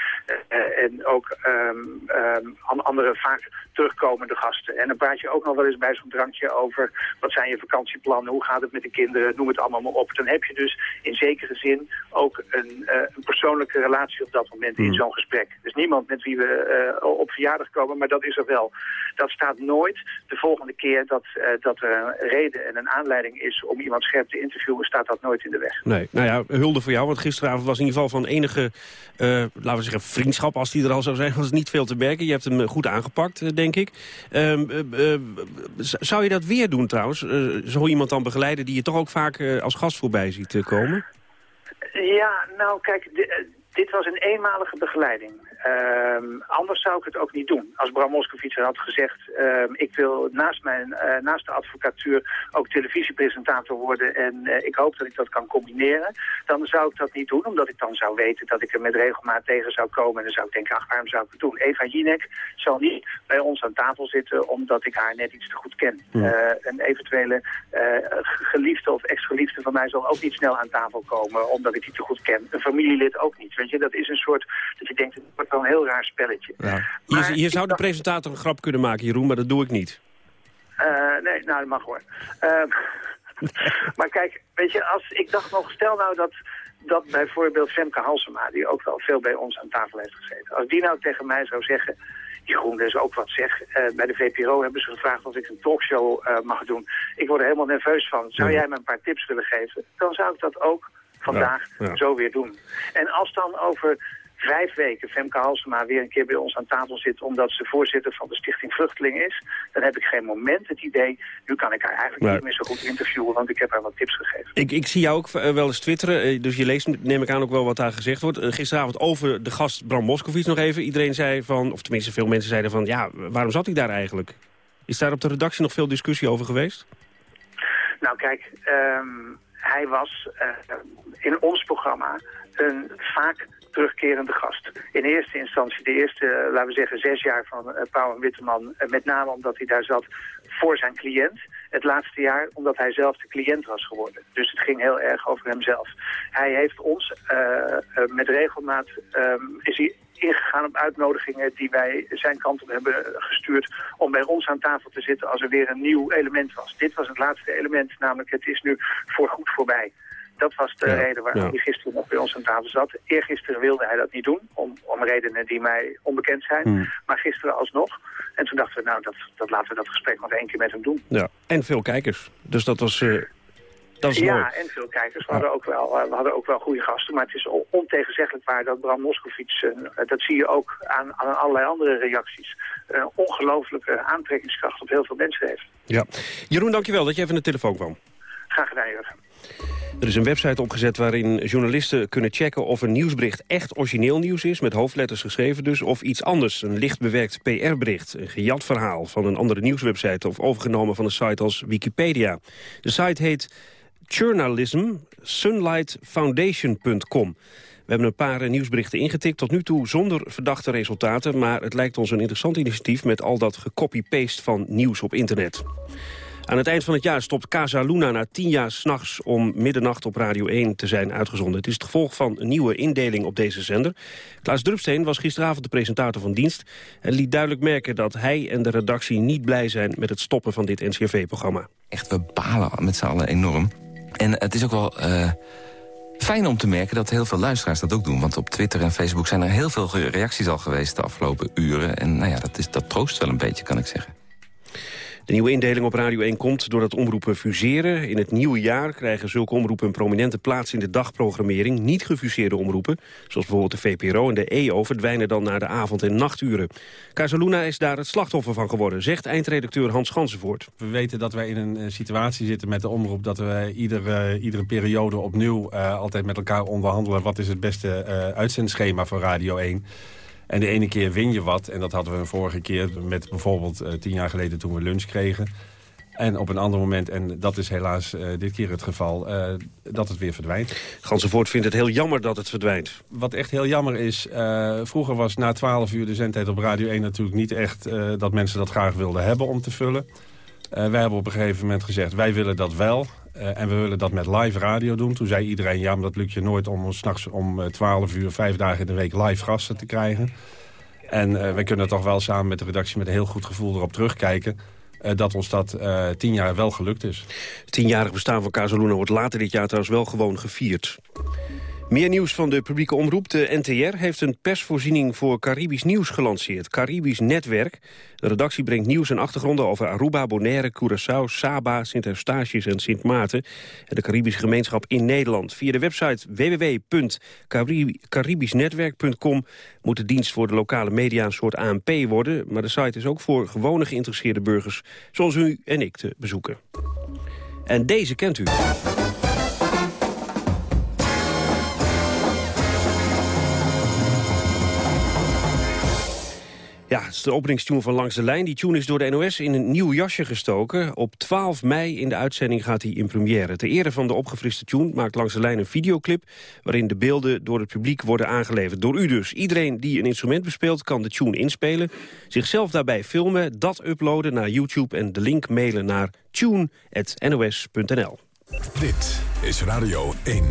eh, en ook ehm, ehm, an- andere vaak terugkomende gasten. En dan praat je ook nog wel eens bij zo'n drankje over wat zijn je vakantieplannen, hoe gaat het met de kinderen, noem het allemaal maar op. Dan heb je dus in zekere zin ook een, eh, een persoonlijke relatie op dat moment in zo'n gesprek. Dus niemand met wie we op verjaardag komen, maar dat is er wel. Dat staat nooit de volgende keer dat, eh, dat er een reden en een aanleiding is om iemand scherp te interviewen, staat dat nooit in de weg. Nee, nou ja, hulde voor jou, want gisteravond was in ieder geval van enige, eh, laten we zeggen, vriendschap, als die er al zou zijn, was het niet veel te merken. Je hebt hem eh, goed aangepakt, eh, denk ik. Ehm, eh, eh, zou je dat weer doen trouwens? Eh, zo iemand dan begeleiden die je toch ook vaak eh, als gast voorbij ziet eh, komen? Ja, nou kijk, di- eh, dit was een eenmalige begeleiding. Ehm, anders zou ik het ook niet doen. Als Bram Moskowitz had gezegd, ehm, ik wil naast, mijn, eh, naast de advocatuur ook televisiepresentator worden en eh, ik hoop dat ik dat kan combineren, dan zou ik dat niet doen, omdat ik dan zou weten dat ik er met regelmaat tegen zou komen en dan zou ik denken, ach, waarom zou ik het doen? Eva Jinek zal niet bij ons aan tafel zitten omdat ik haar net iets te goed ken. Hmm. Eh, een eventuele geliefde of ex-geliefde van mij zal ook niet snel aan tafel komen omdat ik die te goed ken. Een familielid ook niet. Weet je, dat is een soort dat je denkt, wel een heel raar spelletje. Hier, hier zou de presentator een grap kunnen maken, Jeroen, maar dat doe ik niet. Eh, nee, nou, dat mag hoor. Eh, maar kijk, weet je, als, ik dacht nog, stel nou dat, dat bijvoorbeeld Femke Halsema, die ook wel veel bij ons aan tafel heeft gezeten, als die nou tegen mij zou zeggen, Jeroen, dat is ook wat zeg. Eh, bij de VPRO hebben ze gevraagd of ik een talkshow mag doen. Ik word er helemaal nerveus van. Zou jij me een paar tips willen geven? Dan zou ik dat ook vandaag Ja, ja. zo weer doen. En als dan over vijf weken Femke Halsema weer een keer bij ons aan tafel zit... omdat ze voorzitter van de Stichting Vluchteling is... dan heb ik geen moment het idee... nu kan ik haar eigenlijk niet meer zo goed interviewen... want ik heb haar wat tips gegeven. Ik, ik zie jou ook eh, wel eens twitteren, eh, dus je leest neem ik aan ook wel wat daar gezegd wordt. Eh, gisteravond over de gast Bram Moskowitz nog even. Iedereen zei van, of tenminste veel mensen zeiden van, ja, waarom zat hij daar eigenlijk? Is daar op de redactie nog veel discussie over geweest? Nou kijk, ehm, hij was in ons programma een vaak terugkerende gast. In eerste instantie de eerste, eh, laten we zeggen, zes jaar van eh, Pauw en Witteman... eh, met name omdat hij daar zat voor zijn cliënt. Het laatste jaar omdat hij zelf de cliënt was geworden. Dus het ging heel erg over hemzelf. Hij heeft ons met regelmaat... ehm, is hij ingegaan op uitnodigingen die wij zijn kant op hebben gestuurd om bij ons aan tafel te zitten als er weer een nieuw element was. Dit was het laatste element, namelijk het is nu voorgoed voorbij. Dat was de Ja, reden waarom ja. hij gisteren nog bij ons aan tafel zat. Eergisteren wilde hij dat niet doen, om, om redenen die mij onbekend zijn. Hmm. Maar gisteren alsnog. En toen dachten we, nou, dat, dat laten we dat gesprek nog één keer met hem doen. Ja. En veel kijkers. Dus dat was Dat is ja, mooi. en veel kijkers. We hadden, ook wel, eh, we hadden ook wel goede gasten. Maar het is on- ontegenzeggelijk waar dat Bram Moskowitz... eh, dat zie je ook aan, aan allerlei andere reacties... een ongelooflijke aantrekkingskracht op heel veel mensen heeft. Ja. Jeroen, dankjewel dat je even naar de telefoon kwam. Graag gedaan, Jurgen. Er is een website opgezet waarin journalisten kunnen checken of een nieuwsbericht echt origineel nieuws is, met hoofdletters geschreven dus, of iets anders, een licht bewerkt PR-bericht, een gejat verhaal van een andere nieuwswebsite of overgenomen van een site als Wikipedia. De site heet journalism sunlightfoundation.com. We hebben een paar eh, nieuwsberichten ingetikt, tot nu toe zonder verdachte resultaten, maar het lijkt ons een interessant initiatief met al dat gecopy-paste van nieuws op internet. Aan het eind van het jaar stopt Casa Luna na tien jaar s'nachts om middernacht op Radio 1 te zijn uitgezonden. Het is het gevolg van een nieuwe indeling op deze zender. Klaas Drupsteen was gisteravond de presentator van dienst en liet duidelijk merken dat hij en de redactie niet blij zijn met het stoppen van dit NCRV-programma. Echt, we balen met z'n allen enorm. En het is ook wel eh, fijn om te merken dat heel veel luisteraars dat ook doen. Want op Twitter en Facebook zijn er heel veel reacties al geweest de afgelopen uren. En nou ja, dat, is, dat troost wel een beetje, kan ik zeggen. De nieuwe indeling op Radio 1 komt doordat omroepen fuseren. In het nieuwe jaar krijgen zulke omroepen een prominente plaats in de dagprogrammering. Niet gefuseerde omroepen, zoals bijvoorbeeld de VPRO en de EO... verdwijnen dan naar de avond- en nachturen. Casaluna is daar het slachtoffer van geworden, zegt eindredacteur Hans Gansenvoort. We weten dat wij in een eh, situatie zitten met de omroep... dat we ieder, eh, iedere periode opnieuw eh, altijd met elkaar onderhandelen... wat is het beste uitzendschema voor Radio 1... En de ene keer win je wat. En dat hadden we een vorige keer met bijvoorbeeld eh, tien jaar geleden toen we lunch kregen. En op een ander moment, en dat is helaas eh, dit keer het geval, eh, dat het weer verdwijnt. Gansenvoort vindt het heel jammer dat het verdwijnt. Wat echt heel jammer is, vroeger was na 12 uur de zendtijd op Radio 1 natuurlijk niet echt dat mensen dat graag wilden hebben om te vullen. Wij hebben op een gegeven moment gezegd, wij willen dat wel. Eh, en we willen dat met live radio doen. Toen zei iedereen, ja, maar dat lukt je nooit om s'nachts om eh, 12 uur, vijf dagen in de week live gasten te krijgen. En eh wij kunnen toch wel samen met de redactie met een heel goed gevoel erop terugkijken... eh, dat ons dat eh, tien jaar wel gelukt is. Tienjarig bestaan van Casaluna wordt later dit jaar trouwens wel gewoon gevierd. Meer nieuws van de publieke omroep. De NTR heeft een persvoorziening voor Caribisch nieuws gelanceerd. Caribisch Netwerk. De redactie brengt nieuws en achtergronden over Aruba, Bonaire, Curaçao, Saba, Sint-Eustatius en Sint Maarten. En de Caribische gemeenschap in Nederland. Via de website www.caribischnetwerk.com moet de dienst voor de lokale media een soort ANP worden. Maar de site is ook voor gewone geïnteresseerde burgers, zoals u en ik, te bezoeken. En deze kent u. Ja, het is de openingstune van Langs de Lijn. Die tune is door de NOS in een nieuw jasje gestoken. Op 12 mei in de uitzending gaat hij in première. Ter ere van de opgefriste tune maakt Langs de Lijn een videoclip... waarin de beelden door het publiek worden aangeleverd. Door u dus. Iedereen die een instrument bespeelt kan de tune inspelen... zichzelf daarbij filmen, dat uploaden naar YouTube... en de link mailen naar tune.nos.nl. Dit is Radio 1.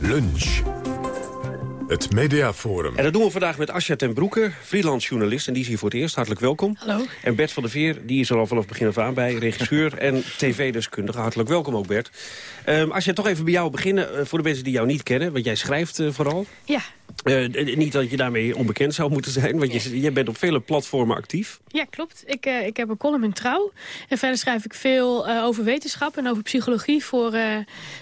Lunch. Het Mediaforum. En dat doen we vandaag met Asja ten Broeke, freelance journalist. En die is hier voor het eerst. Hartelijk welkom. Hallo. En Bert van der Veer, die is er al vanaf het begin af aan bij. Regisseur en tv-deskundige. Hartelijk welkom ook, Bert. Um, als je toch even bij jou beginnen, uh, voor de mensen die jou niet kennen. Want jij schrijft uh, vooral. Ja. Uh, niet dat je daarmee onbekend zou moeten zijn. Want je, je bent op vele platformen actief. Ja, klopt. Ik, uh, ik heb een column in Trouw. En verder schrijf ik veel uh, over wetenschap en over psychologie... Voor,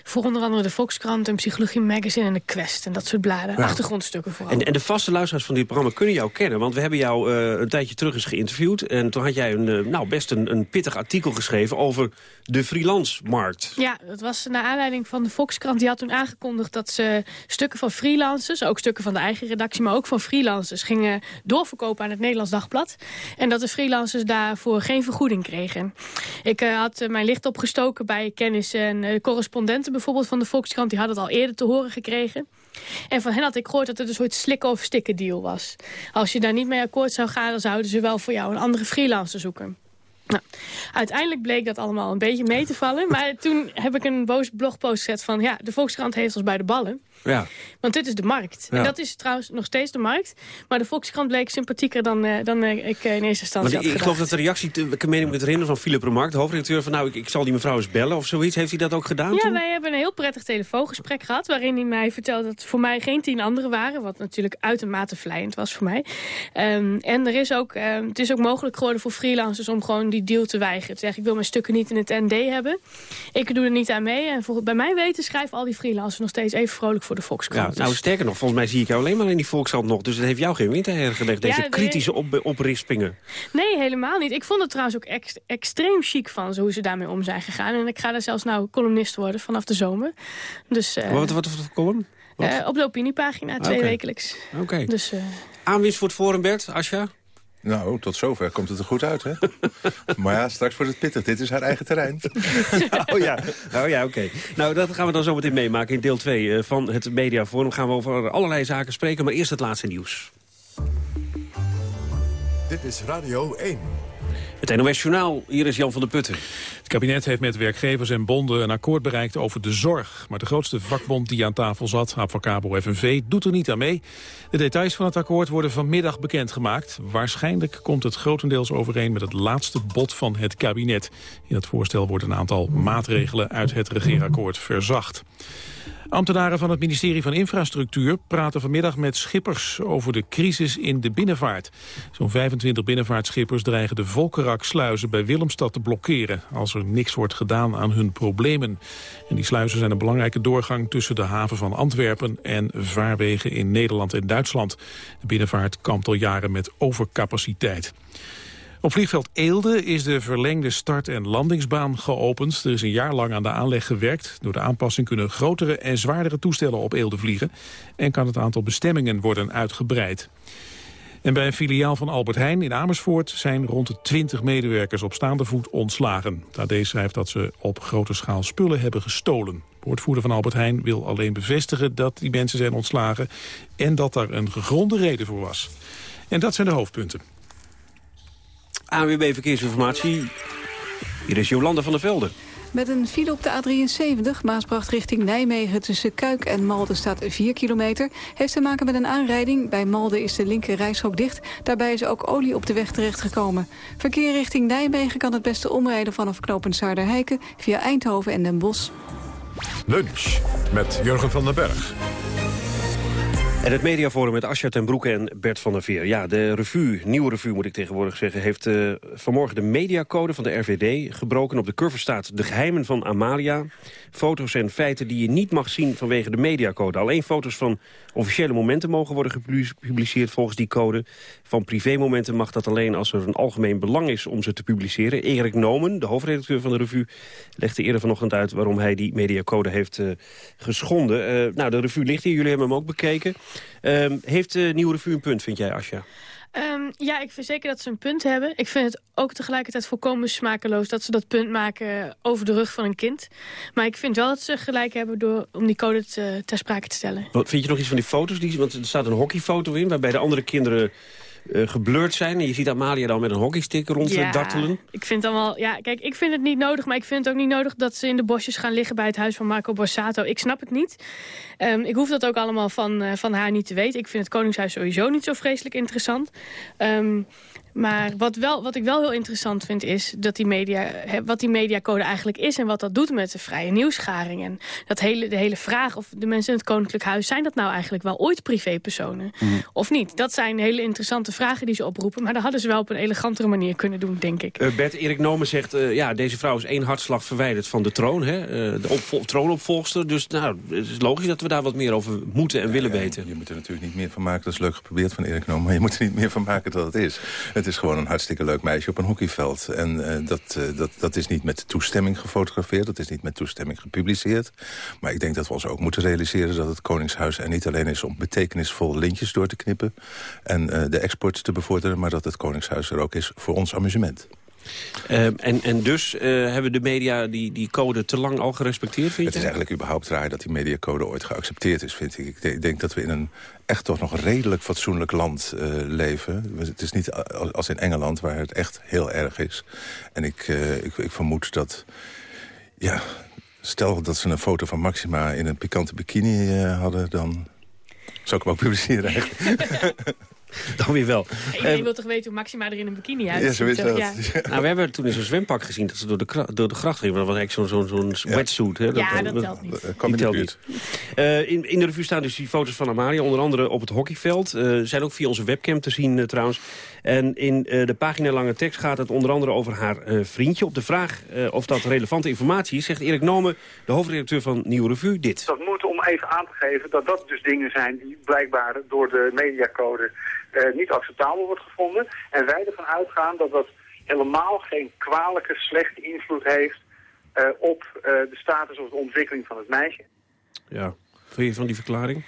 voor onder andere de Volkskrant en Psychologie Magazine en de Quest. En dat soort bladen. Achtergrondstukken vooral. En, en, de vaste luisteraars van dit programma kunnen jou kennen. Want we hebben jou een tijdje terug eens geïnterviewd. En toen had jij een, nou, best een, een pittig artikel geschreven over de freelance-markt. Ja, dat was naar aanleiding van de Volkskrant. Die had toen aangekondigd dat ze stukken van freelancers... ook stukken van de eigen redactie, maar ook van freelancers... gingen doorverkopen aan het Nederlands Dagblad. En dat de freelancers daarvoor geen vergoeding kregen. Ik uh, had uh, mijn licht opgestoken bij kennissen en uh, correspondenten... bijvoorbeeld van de Volkskrant, die hadden het al eerder te horen gekregen. En van hen had ik gehoord dat het een soort slikken of stikken deal was. Als je daar niet mee akkoord zou gaan... dan zouden ze wel voor jou een andere freelancer zoeken. Nou, uiteindelijk bleek dat allemaal een beetje mee te vallen. Maar toen heb ik een boos blogpost gezet van... ja, de Volkskrant heeft ons bij de ballen. Ja. Want dit is de markt. Ja. En dat is trouwens nog steeds de markt. Maar de Volkskrant bleek sympathieker dan, uh, dan uh, ik uh, in eerste instantie Want ik, geloof dat de reactie, te, ik meen me het herinneren van Philip Remark... de hoofdredacteur van, nou, ik, ik zal die mevrouw eens bellen of zoiets. Heeft hij dat ook gedaan Ja, toen? wij hebben een heel prettig telefoongesprek gehad... waarin hij mij vertelde dat voor mij geen tien anderen waren... wat natuurlijk uitermate vlijend was voor mij. Um, en er is ook, um, het is ook mogelijk geworden voor freelancers... om gewoon die deal te weigeren. Te zeggen, ik wil mijn stukken niet in het ND hebben. Ik doe er niet aan mee. En volgens, bij mij weten schrijven al die freelancers nog steeds even vrolijk voor de Volkskrant. Ja, nou, sterker nog, volgens mij zie ik jou alleen maar in die Volkskrant nog. Dus dat heeft jou geen winter hergelegd, deze Ja, kritische op, oprispingen. Nee, helemaal niet. Ik vond het trouwens ook ex- extreem chic van ze, hoe ze daarmee om zijn gegaan. En ik ga daar zelfs nou columnist worden vanaf de zomer. Dus, eh, Wat, wat, wat voor column? Eh, op de opiniepagina, twee Oké. wekelijks. Oké. Dus, Aanwinst voor het Forum, Bert, Asja? Nou, tot zover komt het er goed uit, hè? maar ja, straks wordt het pittig. Dit is haar eigen terrein. oh ja, oh ja oké. Nou, dat gaan we dan zo meteen meemaken in deel 2 van het Mediaforum. gaan we over allerlei zaken spreken, maar eerst het laatste nieuws. Dit is Radio 1. Het NOS Journaal, hier is Jan van der Putten. Het kabinet heeft met werkgevers en bonden een akkoord bereikt over de zorg. Maar de grootste vakbond die aan tafel zat, Avocabo FNV, doet er niet aan mee. De details van het akkoord worden vanmiddag bekendgemaakt. Waarschijnlijk komt het grotendeels overeen met het laatste bod van het kabinet. In het voorstel wordt een aantal maatregelen uit het regeerakkoord verzacht. Ambtenaren van het ministerie van Infrastructuur praten vanmiddag met schippers over de crisis in de binnenvaart. Zo'n 25 binnenvaartschippers dreigen de Volkerak-sluizen bij Willemstad te blokkeren als er niks wordt gedaan aan hun problemen. En die sluizen zijn een belangrijke doorgang tussen de haven van Antwerpen en vaarwegen in Nederland en Duitsland. De binnenvaart kampt al jaren met overcapaciteit. Op vliegveld Eelde is de verlengde start- en landingsbaan geopend. Er is een jaar lang aan de aanleg gewerkt. Door de aanpassing kunnen grotere en zwaardere toestellen op Eelde vliegen... en kan het aantal bestemmingen worden uitgebreid. En bij een filiaal van Albert Heijn in Amersfoort... zijn rond de 20 medewerkers op staande voet ontslagen. AD schrijft dat ze op grote schaal spullen hebben gestolen. De woordvoerder van Albert Heijn wil alleen bevestigen dat die mensen zijn ontslagen... en dat daar een gegronde reden voor was. En dat zijn de hoofdpunten. AWB Verkeersinformatie. Hier is Jolanda van der Velde. Met een file op de A73, Maasbracht richting Nijmegen... tussen Kuik en Malden staat 4 kilometer. Heeft te maken met een aanrijding. Bij Malden is de linker rijstrook dicht. Daarbij is ook olie op de weg terechtgekomen. Verkeer richting Nijmegen kan het beste omrijden vanaf knooppunt Saarderheiken... via Eindhoven en Den Bosch. Lunch met Jurgen van den Berg. En het mediaforum met Asja ten Broeke en Bert van der Veer. Ja, de revue, nieuwe revue moet ik tegenwoordig zeggen... heeft eh, vanmorgen de mediacode van de RVD gebroken. Op de cover staat de geheimen van Amalia. Foto's en feiten die je niet mag zien vanwege de mediacode. Alleen foto's van officiële momenten mogen worden gepubliceerd volgens die code. Van privémomenten mag dat alleen als er een algemeen belang is om ze te publiceren. Erik Nomen, de hoofdredacteur van de revue, legde eerder vanochtend uit... waarom hij die mediacode heeft uh, geschonden. Uh, nou, de revue ligt hier, jullie hebben hem ook bekeken. Uh, heeft de nieuwe revue een punt, vind jij, Asja? Um, ja, ik vind zeker dat ze een punt hebben. Ik vind het ook tegelijkertijd volkomen smakeloos... dat ze dat punt maken over de rug van een kind. Maar ik vind wel dat ze gelijk hebben door, om die code te, ter sprake te stellen. Wat, vind je nog iets van die foto's? Die, want er staat een hockeyfoto in... waarbij de andere kinderen uh, geblurred zijn. En je ziet Amalia dan met een hockeystick rond ja. Ik vind allemaal, ja, kijk, ik vind het niet nodig, maar ik vind het ook niet nodig dat ze in de bosjes gaan liggen bij het huis van Marco Borsato. Ik snap het niet. Um, ik hoef dat ook allemaal van, uh, van haar niet te weten. Ik vind het Koningshuis sowieso niet zo vreselijk interessant. Um, maar wat, wel, wat ik wel heel interessant vind is dat die media, wat die mediacode eigenlijk is... en wat dat doet met de vrije nieuwsgaring. En dat hele, de hele vraag of de mensen in het Koninklijk Huis... zijn dat nou eigenlijk wel ooit privépersonen mm. of niet? Dat zijn hele interessante vragen die ze oproepen. Maar dat hadden ze wel op een elegantere manier kunnen doen, denk ik. Uh, Bert Erik Nomen zegt, uh, ja, deze vrouw is één hartslag verwijderd van de troon. Hè? Uh, de opvol troonopvolgster. Dus nou, het is logisch dat we daar wat meer over moeten en ja, willen ja, weten. Je moet er natuurlijk niet meer van maken, dat is leuk geprobeerd van Erik Nomen... maar je moet er niet meer van maken dat het is. Het is gewoon een hartstikke leuk meisje op een hockeyveld. En uh, dat, uh, dat, dat is niet met toestemming gefotografeerd. Dat is niet met toestemming gepubliceerd. Maar ik denk dat we ons ook moeten realiseren... dat het Koningshuis er niet alleen is om betekenisvolle lintjes door te knippen... en uh, de export te bevorderen... maar dat het Koningshuis er ook is voor ons amusement. Uh, en, en dus uh, hebben de media die, die code te lang al gerespecteerd, vind je? Het is eigenlijk überhaupt raar dat die mediacode ooit geaccepteerd is, vind ik. Ik, denk dat we in een echt toch nog redelijk fatsoenlijk land uh, leven. Het is niet als in Engeland, waar het echt heel erg is. En ik, ik, ik vermoed dat... Ja, stel dat ze een foto van Maxima in een pikante bikini hadden... dan zou ik hem ook publiceren eigenlijk. dan weer wel. Iedereen Eh, wil toch weten hoe Maxima er in een bikini Ja, uitziet? zo is dat. Ja. Nou, we hebben toen in zo'n zwempak gezien dat ze door de, door de gracht gingen. Dat was eigenlijk zo'n zo'n zo'n wetsuit. Hè? Ja, dat telt niet. In de telt niet. Eh, in, in de revue staan dus die foto's van Amalia. Onder andere op het hockeyveld. Eh zijn ook via onze webcam te zien trouwens. En in eh, de paginalange tekst gaat het onder andere over haar eh, vriendje. Op de vraag eh, of dat relevante informatie is... zegt Erik Nomen, de hoofdredacteur van Nieuwe Revue, dit. Dat moet om even aan te geven dat dat dus dingen zijn die blijkbaar door de mediacode eh, niet acceptabel wordt gevonden. En wij ervan uitgaan dat dat helemaal geen kwalijke, slechte invloed heeft eh, op eh, de status of de ontwikkeling van het meisje. Ja. Vind je van die verklaring?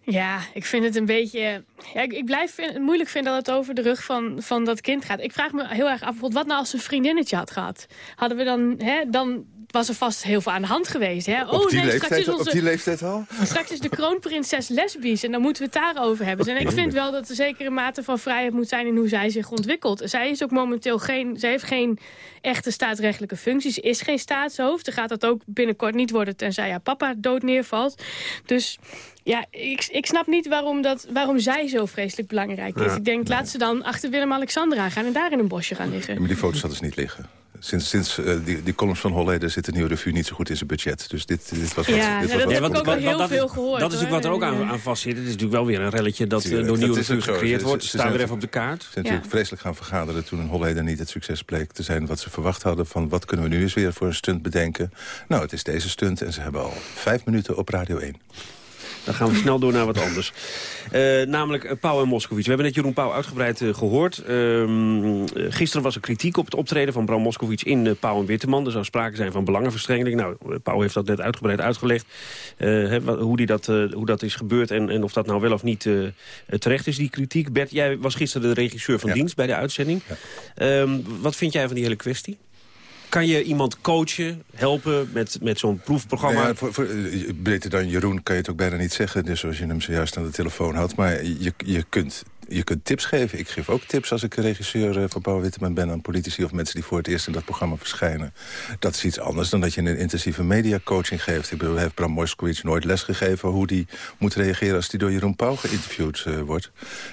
Ja, ik vind het een beetje... Ja, ik, ik blijf het moeilijk vinden dat het over de rug van, van dat kind gaat. Ik vraag me heel erg af, bijvoorbeeld, wat nou als ze een vriendinnetje had gehad? Hadden we dan... Hè, dan was er vast heel veel aan de hand geweest. Hè? Op, die straks leeftijd, is onze, op die leeftijd al? Straks is de kroonprinses lesbisch en dan moeten we het daarover hebben. En ik vind wel dat er zekere mate van vrijheid moet zijn in hoe zij zich ontwikkelt. Zij is ook momenteel geen, zij heeft geen echte staatsrechtelijke functie. Ze is geen staatshoofd. Ze gaat dat ook binnenkort niet worden tenzij haar papa dood neervalt. Dus ja, ik, ik snap niet waarom, dat, waarom zij zo vreselijk belangrijk is. Ja. ik denk, laat ze dan achter Willem-Alexander aan gaan en daar in een bosje gaan liggen. Ja, maar die foto's hadden ze niet liggen. Sinds, sinds eh, die, die columns van Holleder zit de Nieuwe Revue niet zo goed in zijn budget. Dus dit, dit was wat... Ja, dit was dat wat heb ik ook al heel dat veel gehoord. Dat is natuurlijk wat er ook aan, aan vastzit. Het is natuurlijk wel weer een relletje dat eh, Tuurlijk, door Nieuwe Revue gecreëerd Ze- wordt. ze Staan we zijn- er even op de kaart. Ze zijn natuurlijk vreselijk gaan vergaderen toen een Holleder niet het succes bleek te zijn wat ze verwacht hadden. Van wat kunnen we nu eens weer voor een stunt bedenken? Nou, het is deze stunt en ze hebben al vijf minuten op Radio 1. Dan gaan we snel door naar wat anders. Eh, namelijk uh, Pauw en Moskowitz. We hebben net Jeroen Pauw uitgebreid eh, gehoord. Ehm, eh, gisteren was er kritiek op het optreden van Bram Moskowitz in Pauw en Witteman. Er zou sprake zijn van belangenverstrengeling. Nou, Pauw heeft dat net uitgebreid uitgelegd. Hoe, die dat, hoe dat is gebeurd en, en of dat nou wel of niet terecht is, die kritiek. Bert, jij was gisteren de regisseur van Ja. dienst bij de uitzending. Ja. Ehm, wat vind jij van die hele kwestie? Kan je iemand coachen, helpen met, met zo'n proefprogramma? Voor, voor, eh, beter dan Jeroen kan je het ook bijna niet zeggen. Dus zoals je hem zojuist aan de telefoon had. Maar je, je, kunt, je kunt tips geven. Ik geef ook tips als ik regisseur eh, van Paul Witteman ben... aan politici of mensen die voor het eerst in dat programma verschijnen. Dat is iets anders dan dat je een intensieve mediacoaching geeft. Ik bedoel, heeft Bram Moskowitz nooit lesgegeven... hoe die moet reageren als die door Jeroen Pauw geïnterviewd uh, wordt.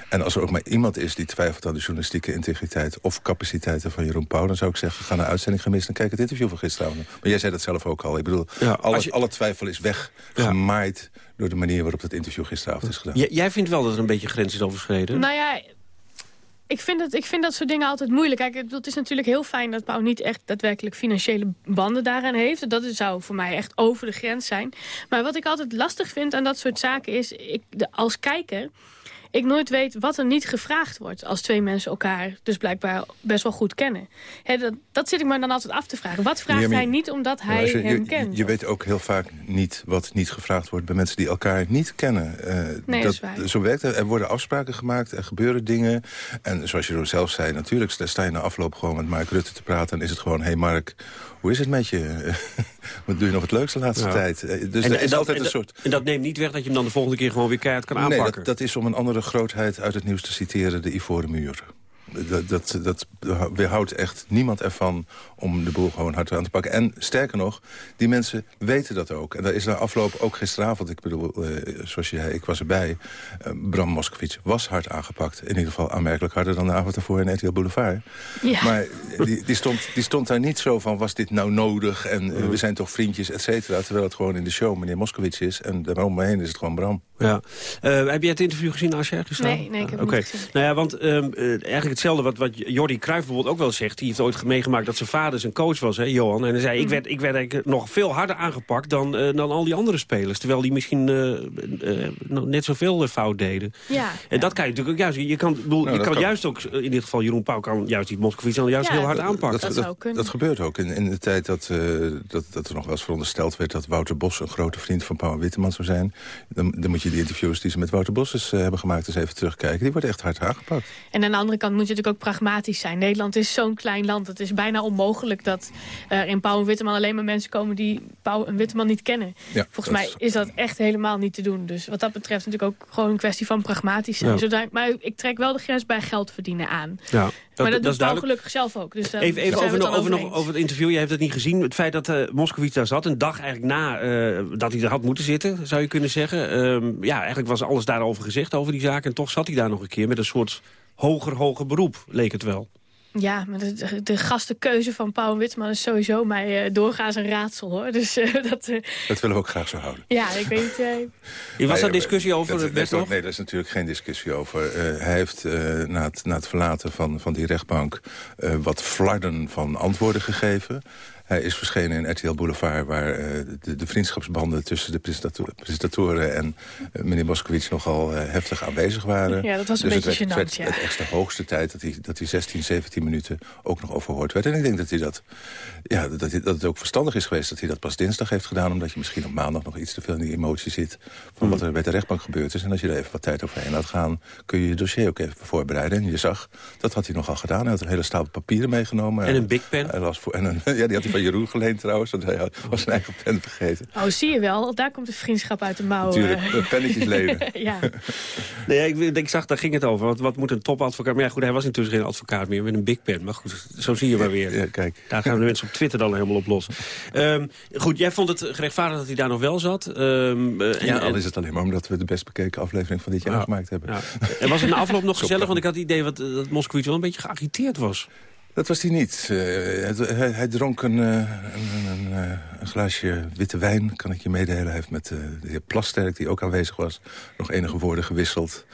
En als er ook maar iemand is die twijfelt aan de journalistieke integriteit... of capaciteiten van Jeroen Pauw... dan zou ik zeggen, ga naar uitzending gemist en kijk het interview van gisteravond. Maar jij zei dat zelf ook al. Ik bedoel, Ja, je- alle twijfel is weggemaaid... door de manier waarop dat interview gisteravond is gedaan. J- jij vindt wel dat er een beetje grens is overschreden? Nou ja, ik vind, het, ik vind dat soort dingen altijd moeilijk. Kijk, het is natuurlijk heel fijn dat Pauw niet echt daadwerkelijk financiële banden daaraan heeft. Dat zou voor mij echt over de grens zijn. Maar wat ik altijd lastig vind aan dat soort zaken is, ik, de, als kijker ik nooit weet wat er niet gevraagd wordt... als twee mensen elkaar dus blijkbaar best wel goed kennen. Hè, dat, dat zit ik me dan altijd af te vragen. Wat vraagt Ja, maar je- hij niet omdat hij je, hem je, kent? Je weet ook heel vaak niet wat niet gevraagd wordt bij mensen die elkaar niet kennen. Eh, Nee, dat is waar. Zo werkt het. Er worden afspraken gemaakt, er gebeuren dingen. En zoals je zelf zei, natuurlijk sta je na afloop gewoon met Mark Rutte te praten. En is het gewoon, hé hey Mark, hoe is het met je? wat doe je nog het leukste de laatste Ja. tijd? Eh, Dus en, er is dat, altijd en een dat- soort... en dat neemt niet weg dat je hem dan de volgende keer gewoon weer keihard kan Nee, aanpakken. dat, dat is om een andere grootheid uit het nieuws te citeren, de Ivoren Muur. Dat, dat, dat weerhoudt echt niemand ervan om de boel gewoon hard aan te pakken. En sterker nog, die mensen weten dat ook. En daar is na afloop ook gisteravond, ik bedoel, eh, zoals je zei, ik was erbij... eh, Bram Moskowitz was hard aangepakt. In ieder geval aanmerkelijk harder dan de avond ervoor in RTL Boulevard. Ja. Maar die, die, stond, die stond daar niet zo van, was dit nou nodig? En eh, we zijn toch vriendjes, et cetera. Terwijl het gewoon in de show meneer Moskowitz is. En daaromheen is het gewoon Bram. Ja. Eh, heb jij het interview gezien, gisteravond? Nee, nee, ik heb het niet gezien. Nou ja, want ehm, eh, eigenlijk hetzelfde wat, wat Jordi Cruijff bijvoorbeeld ook wel zegt. Die heeft ooit meegemaakt dat zijn vader zijn coach was, hè, Johan. En hij zei, ik, Mhm. werd, ik werd eigenlijk nog veel harder aangepakt dan, eh, dan al die andere spelers. Terwijl die misschien eh, eh, nog net zoveel fout deden. Ja. En dat kan je natuurlijk ook juist. Je kan, bedoel, Nou, je dat kan, kan. juist ook, in dit geval Jeroen Pauw kan juist die Moskowitz dan juist Ja, heel hard dat- aanpakken. dat zou kunnen. Dat gebeurt ook. In, in de tijd dat, eh, dat, dat er nog wel eens verondersteld werd... dat Wouter Bos een grote vriend van Paul Witteman zou zijn... dan, dan moet je die interviews die ze met Wouter Bos eh, hebben gemaakt... eens even terugkijken. Die worden echt hard aangepakt. En aan de andere kant natuurlijk ook pragmatisch zijn. Nederland is zo'n klein land. Het is bijna onmogelijk dat er in Pauw en Witteman alleen maar mensen komen... die Pauw en Witteman niet kennen. Ja, Volgens mij is- dat echt helemaal niet te doen. Dus wat dat betreft natuurlijk ook gewoon een kwestie van pragmatisch zijn. Ja. Zodat, maar ik trek wel de grens bij geld verdienen aan. Ja. maar dat, dat doet is Paul gelukkig zelf ook. Dus, daar Even, even over, over, nog, eens. over het interview. Je hebt het niet gezien. Het feit dat eh Moskowitz daar zat, een dag eigenlijk na eh, dat hij er had moeten zitten, zou je kunnen zeggen. Ehm, ja, eigenlijk was alles daarover gezegd, over die zaak. En toch zat hij daar nog een keer met een soort hoger, hoger beroep, leek het wel. Ja, maar de, de gastenkeuze van Paul Witman is sowieso mij eh, doorgaans een raadsel, hoor. Dus eh, dat... eh, Dat willen we ook graag zo houden. ja, ik weet niet... was daar discussie over, dat, nog? Nee, daar is natuurlijk geen discussie over. Eh, hij heeft eh, na, het, na het verlaten van, van die rechtbank eh, wat flarden van antwoorden gegeven. Hij is verschenen in RTL Boulevard... waar eh, de, de vriendschapsbanden tussen de presentato- presentatoren... en eh, meneer Moskowitz nogal eh, heftig aanwezig waren. Ja, dat was een dus beetje het werd, gênant, werd ja. Het echt de hoogste tijd dat hij, dat hij 16, 17 minuten ook nog overhoord werd. En ik denk dat hij dat... Ja, dat, hij- dat het ook verstandig is geweest dat hij dat pas dinsdag heeft gedaan... omdat je misschien op maandag nog iets te veel in die emotie zit... van wat er bij de rechtbank gebeurd is. En als je er even wat tijd overheen laat gaan... kun je je dossier ook even voorbereiden. En je zag, dat had hij nogal gedaan. Hij had een hele stapel papieren meegenomen. En een big pen. Hij las voor, en een, ja, die had hij van Jeroen geleend trouwens. Want hij had- was zijn eigen pen vergeten. Oh, zie je wel. Daar komt de vriendschap uit de mouw. Natuurlijk, eh. eh, pennetjes lenen. ja. Nee, ik, ik zag, daar ging het over. Wat, wat moet een topadvocaat... Maar ja, goed, hij was intussen geen advocaat meer met een big pen. Maar goed, zo zie je maar weer. Ja, kijk. Daar gaan de mensen op Twitter dan helemaal op los. Ehm, goed, jij vond het gerechtvaardigd dat hij daar nog wel zat. Ehm, eh, en- Ja, al is het alleen maar omdat we de best bekeken aflevering van dit jaar Ja. gemaakt hebben. Ja. En was het na afloop nog gezellig? Want ik had het idee wat, dat Moskowitz wel een beetje geagiteerd was. Dat was hij niet. Eh, hij, hij, dronk een, eh, een, eh, een glaasje witte wijn, kan ik je meedelen. Hij heeft met de heer Plasterk, die ook aanwezig was, nog enige woorden gewisseld.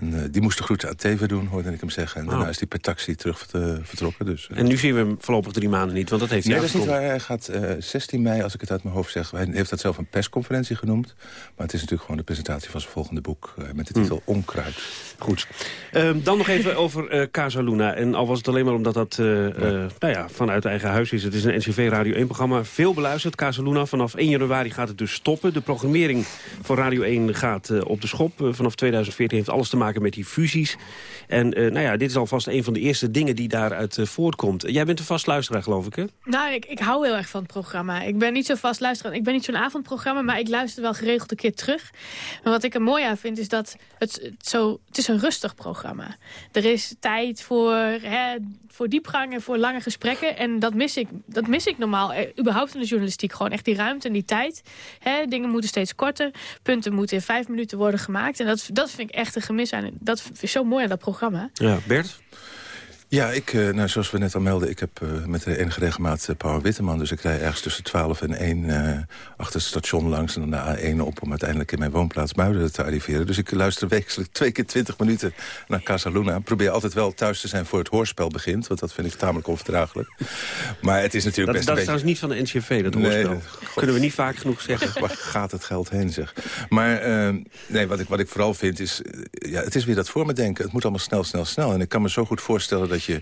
En eh, die moest de groeten aan Teven doen, hoorde ik hem zeggen. En daarna Oh. is hij per taxi terug eh, vertrokken. Dus, eh. En nu zien we hem voorlopig drie maanden niet, want dat heeft hij Nee, dat is niet waar. Hij gaat eh, 16 mei, als ik het uit mijn hoofd zeg... hij heeft dat zelf een persconferentie genoemd. Maar het is natuurlijk gewoon de presentatie van zijn volgende boek... eh, met de titel Onkruid. Goed. Ehm, dan nog even over eh Casa Luna. En al was het alleen maar omdat dat eh, eh, nou ja, vanuit eigen huis is. Het is een NCV Radio 1-programma. Veel beluisterd. Casa Luna. Vanaf 1 januari gaat het dus stoppen. De programmering van Radio 1 gaat eh, op de schop. Eh, vanaf 2014 heeft alles te maken met die fusies. En eh, nou ja, dit is alvast een van de eerste dingen die daaruit eh, voortkomt. Jij bent een vast luisteraar, geloof ik, hè? Nou, ik, ik hou heel erg van het programma. Ik ben niet zo vast luisteren. Ik ben niet zo'n avondprogramma, maar ik luister wel geregeld een keer terug. En wat ik er mooi aan vind, is dat het, het zo, het is een rustig programma. Er is tijd voor, hè, voor diepgang en voor lange gesprekken. En dat mis ik, dat mis ik normaal, eh, überhaupt in de journalistiek. Gewoon echt die ruimte en die tijd. Hè, dingen moeten steeds korter. Punten moeten in vijf minuten worden gemaakt. En dat, dat vind ik echt een gemis aan. Dat ik zo mooi aan dat programma. Ja, Bert? Ja, ik, eh, nou, zoals we net al melden, ik heb eh, met de enige regelmaat uh, Paul Witteman. Dus ik rij ergens tussen 12 en 1 uh, achter het station langs en dan de A1 op... om uiteindelijk in mijn woonplaats Muiden te arriveren. Dus ik luister wekelijks twee keer 20 minuten naar Casa Luna. Probeer altijd wel thuis te zijn voor het hoorspel begint, want dat vind ik tamelijk onverdraaglijk. Maar het is natuurlijk Dat, best dat een is beetje... trouwens niet van de NCV, dat hoorspel. Nee, Kunnen we niet vaak genoeg zeggen. Waar gaat het geld heen, zeg. Maar nee, wat, ik, wat ik vooral vind is... Ja, het is weer dat voor me denken. Het moet allemaal snel, snel, snel. En ik kan me zo goed voorstellen dat je...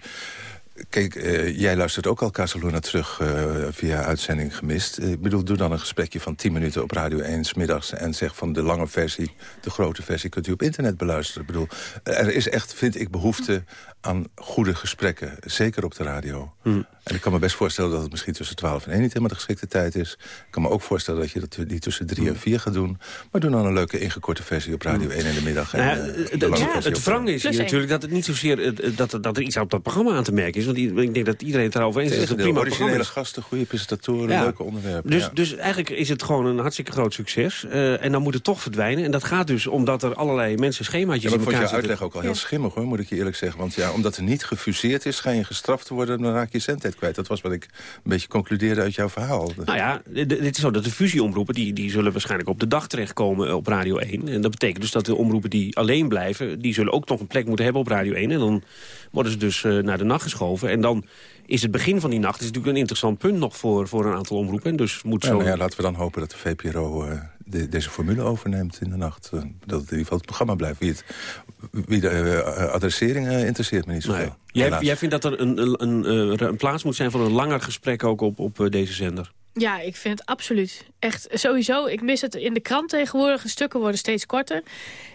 Kijk, uh, jij luistert ook al Casaluna terug uh, via uitzending gemist. Ik bedoel, doe dan een gesprekje van 10 minuten op Radio 1 's middags... en zeg van de lange versie, de grote versie, kunt u op internet beluisteren. Ik bedoel, er is echt, vind ik, behoefte aan goede gesprekken. Zeker op de radio. Hmm. En ik kan me best voorstellen dat het misschien tussen 12 en 1 niet helemaal de geschikte tijd is. Ik kan me ook voorstellen dat je dat niet tussen 3 en 4 gaat doen. Maar doe dan een leuke ingekorte versie op Radio 1 in de middag. En, nou, ja, uh, de, ja, het wrang is hier natuurlijk dat het niet zozeer dat, dat er iets op dat programma aan te merken is. Want ik denk dat iedereen het erover eens is. Dat het prima originele gasten, goede presentatoren, ja. leuke onderwerpen. Dus, ja. dus eigenlijk is het gewoon een hartstikke groot succes. Uh, en dan moet het toch verdwijnen. En dat gaat dus omdat er allerlei mensen schemaatjes ja, in elkaar zitten. zitten. Ik vond je uitleg ook al heel schimmig hoor, moet ik je eerlijk zeggen. Want ja, omdat er niet gefuseerd is, ga je gestraft worden... dan raak je zendtijd kwijt. Dat was wat ik een beetje concludeerde uit jouw verhaal. Nou ja, dit is zo dat de fusieomroepen... Die, die zullen waarschijnlijk op de dag terechtkomen op Radio 1. En dat betekent dus dat de omroepen die alleen blijven... die zullen ook nog een plek moeten hebben op Radio 1. En dan worden ze dus uh, naar de nacht geschoven. En dan is het begin van die nacht is natuurlijk een interessant punt nog voor, voor een aantal omroepen. En dus moet ja, zo... nou ja, laten we dan hopen dat de VPRO uh, de, deze formule overneemt in de nacht. Uh, dat het in ieder geval het programma blijft. Wie, het, wie de uh, adressering interesseert me niet zoveel. Nee. Jij, jij vindt dat er een, een, een, een, plaats moet zijn voor een langer gesprek ook op, op deze zender? Ja, ik vind het absoluut. Echt, sowieso. Ik mis het in de krant tegenwoordig. De stukken worden steeds korter.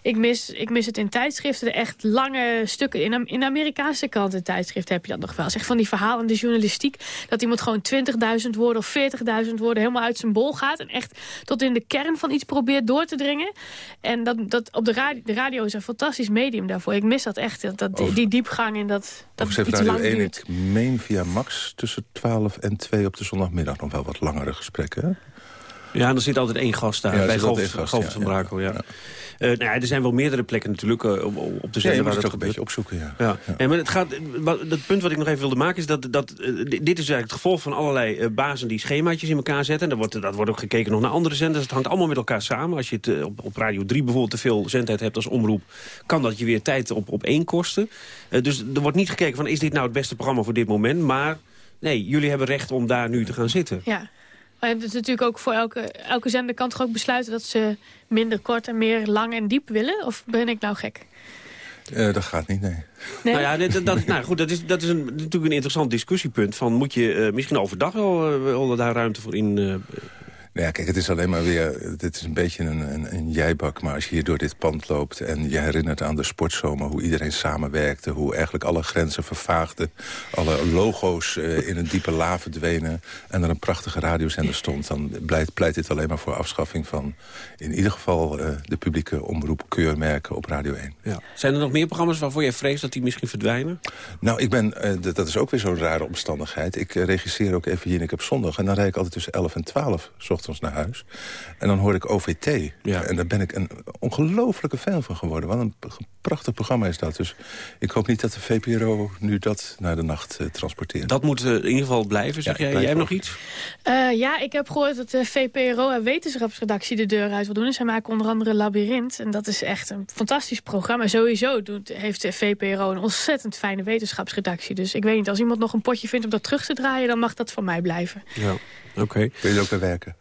Ik mis, ik mis het in tijdschriften. De echt lange stukken. In, in de Amerikaanse kranten en tijdschriften heb je dat nog wel. Zeg van die verhalende journalistiek. Dat iemand gewoon 20.000 woorden of 40.000 woorden helemaal uit zijn bol gaat. En echt tot in de kern van iets probeert door te dringen. En dat, dat op de radio, de radio is een fantastisch medium daarvoor. Ik mis dat echt. Dat, dat, die, die diepgang in dat, dat iets lang 1, duurt. ik meen via Max tussen 12 en 2 op de zondagmiddag nog wel wat langere gesprekken. hè? Ja, en er zit altijd één gast daar. Ja, bij Govert Govert van ja, Brakel, ja. Eh, nou ja, er zijn wel meerdere plekken natuurlijk eh, op, de Ja, je zender moet waar het dat toch een gebeurt. beetje opzoeken, ja. Ja. Ja, maar het gaat, het punt wat ik nog even wilde maken is dat, dat eh, dit is eigenlijk het gevolg van allerlei bazen die schemaatjes in elkaar zetten. En dan wordt, dat wordt ook gekeken nog naar andere zenders. Het hangt allemaal met elkaar samen. Als je het op, op Radio 3 bijvoorbeeld te veel zendtijd hebt als omroep, kan dat je weer tijd op, op één kosten. Eh, dus er wordt niet gekeken van is dit nou het beste programma voor dit moment. Maar nee, jullie hebben recht om daar nu te gaan zitten. Ja. Maar het is natuurlijk ook voor elke, elke zender kan toch ook besluiten dat ze minder kort en meer lang en diep willen? Of ben ik nou gek? Eh, dat gaat niet, nee. Nou ja, dat, dat, nou goed, dat is, dat is een, natuurlijk een interessant discussiepunt. Van, moet je eh, misschien overdag wel, eh, wel daar ruimte voor in... Nou ja, kijk, het is alleen maar weer... Dit is een beetje een, een, een jijbak, maar als je hier door dit pand loopt... en je herinnert aan de sportzomer, hoe iedereen samenwerkte... hoe eigenlijk alle grenzen vervaagden... alle logo's eh, in een diepe la verdwenen... en er een prachtige radiozender stond... dan pleit, pleit dit alleen maar voor afschaffing van... in ieder geval eh, de publieke omroep keurmerken op Radio 1. ja. Zijn er nog meer programma's waarvoor jij vreest dat die misschien verdwijnen? Nou, ik ben, eh, dat- is ook weer zo'n rare omstandigheid. Ik regisseer ook even hier en ik heb zondag. En dan rijd ik altijd tussen 11 en 12 's ochtends naar huis. En dan hoor ik OVT. En daar ben ik een ongelofelijke fan van geworden. Wat een prachtig programma is dat. Dus ik hoop niet dat de VPRO nu dat naar de nacht eh, transporteert. Dat moet in ieder geval blijven, zeg Ja, jij. blijf Jij hebt nog iets? Eh, ja, ik heb gehoord dat de VPRO en wetenschapsredactie de deur uit wil doen. En zij maken onder andere Labyrinth. En dat is echt een fantastisch programma. Sowieso doet, heeft de VPRO een ontzettend fijne wetenschapsredactie. Dus ik weet niet, als iemand nog een potje vindt om dat terug te draaien... dan mag dat van mij blijven. Ja, oké. Wil je er ook bij werken?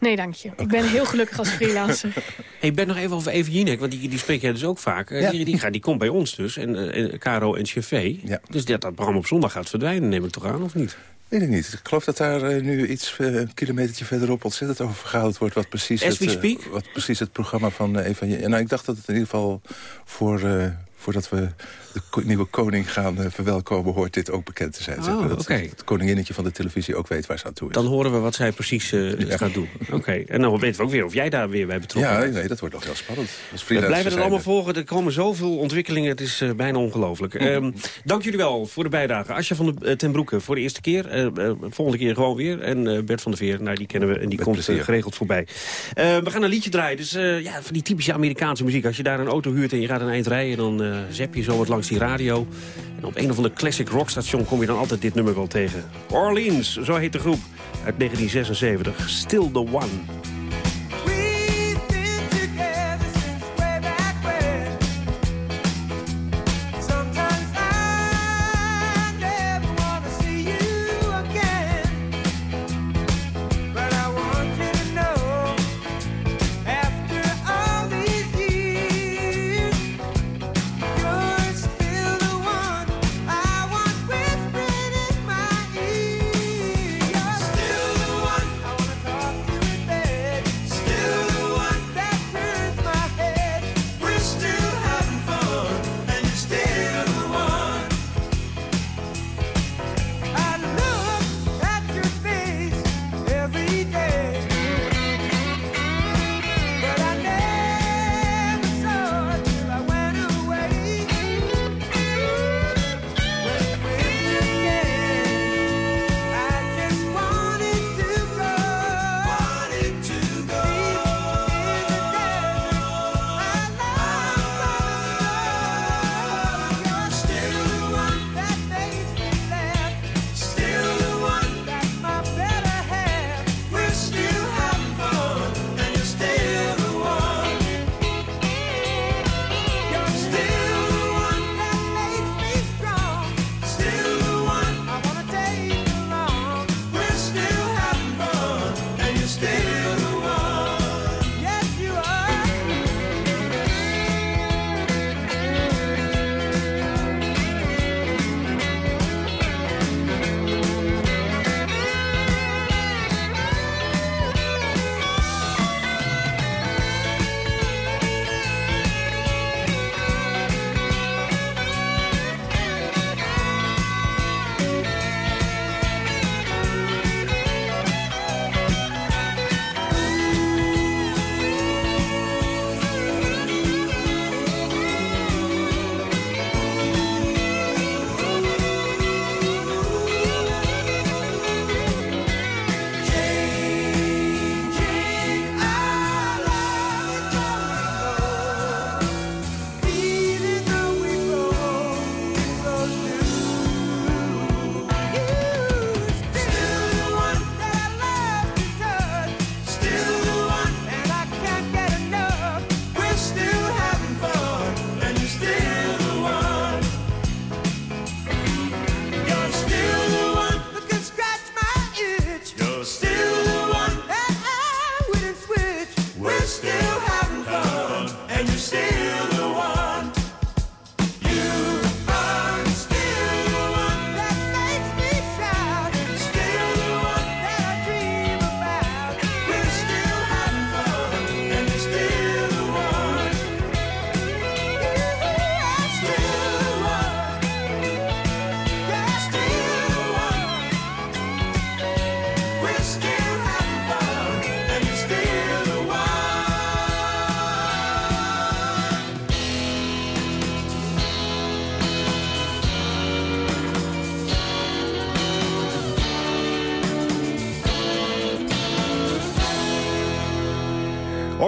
Nee, dank je. Ik ben heel gelukkig als freelancer. Hey, ik ben nog even over Even Jinek, want die, die spreek jij dus ook vaak. Eh, Ja. Die, die, gaat, die komt bij ons dus, en, eh, en Caro en Chevé. Dus dat, dat programma op zondag gaat verdwijnen, neem ik toch aan, of niet? Weet ik niet. Ik geloof dat daar eh, nu iets eh, een kilometertje verderop ontzettend over vergaderd wordt. Wat precies, As het, we eh, speak? wat precies het programma van uh, Eva... Ja, nou, ik dacht dat het in ieder geval voor, eh, voordat we de nieuwe koning gaan eh, verwelkomen... hoort dit ook bekend te zijn. Oh, zeg maar. dat oké. het koninginnetje van de televisie ook weet waar ze aan toe is. Dan horen we wat zij precies eh, gaat doen. Oké, en dan weten we ook weer of jij daar weer bij betrokken Ja, bent. nee, dat wordt nog heel spannend. Als We blijven het zijnde. allemaal volgen. Er komen zoveel ontwikkelingen. Het is eh, bijna ongelooflijk. Ehm, dank jullie wel voor de bijdrage. Asja van de, ten Broeke voor de eerste keer. Volgende keer gewoon weer. En Bert van der Veer, nou, die kennen we. En die komt geregeld voorbij. Eh, we gaan een liedje draaien. Dus ja, van die typische Amerikaanse muziek. Als je daar een auto huurt en je gaat een eind rijden... dan zap je zo wat langs die radio. En op een of andere classic rockstation kom je dan altijd dit nummer wel tegen. Orleans, zo heet de groep. Uit 1976. Still the One.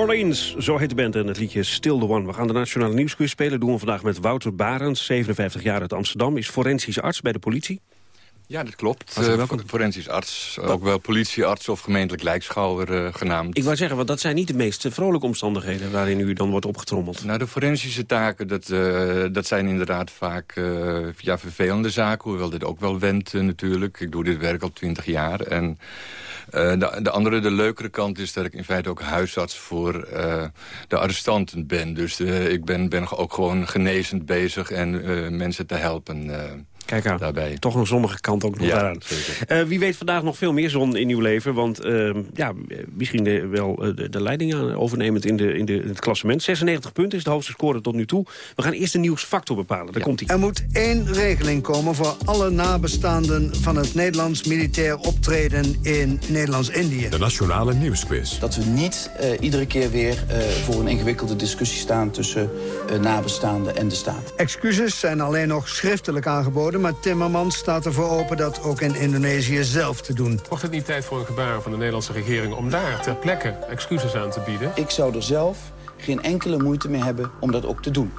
Orleans, zo heet de band en het liedje Still the One. We gaan de Nationale Nieuwsquiz spelen. doen we vandaag met Wouter Barends, 57 jaar uit Amsterdam. Is forensisch arts bij de politie. Ja, dat klopt. Uh, welkom. forensisch arts, ook wel politiearts of gemeentelijk lijkschouwer eh, genaamd. Ik wou zeggen, want dat zijn niet de meest eh, vrolijke omstandigheden... waarin u dan wordt opgetrommeld. Nou, de forensische taken, dat, eh, dat zijn inderdaad vaak eh, ja, vervelende zaken. Hoewel dit ook wel wendt eh, natuurlijk. Ik doe dit werk al twintig jaar. En eh, de, de andere, de leukere kant is dat ik in feite ook huisarts voor eh, de arrestanten ben. Dus eh, ik ben, ben ook gewoon genezend bezig en mensen te helpen Kijk aan, daarbij. toch een zonnige kant ook nog Ja, daaraan. zeker. Eh, wie weet vandaag nog veel meer zon in uw leven. Want eh, ja, misschien de- wel eh, de, de leiding aan overnemend in, de, in, de, in het klassement. 96 punten is de hoogste score tot nu toe. We gaan eerst de nieuwsfactor bepalen. Daar komt hij. Er moet één regeling komen voor alle nabestaanden van het Nederlands militair optreden in Nederlands-Indië. De Nationale Nieuwsquiz. Dat we niet eh, iedere keer weer eh, voor een ingewikkelde discussie staan tussen eh, nabestaanden en de staat. Excuses zijn alleen nog schriftelijk aangeboden, maar Timmermans staat ervoor open dat ook in Indonesië zelf te doen. Wordt het niet tijd voor een gebaar van de Nederlandse regering... om daar ter plekke excuses aan te bieden? Ik zou er zelf geen enkele moeite mee hebben om dat ook te doen.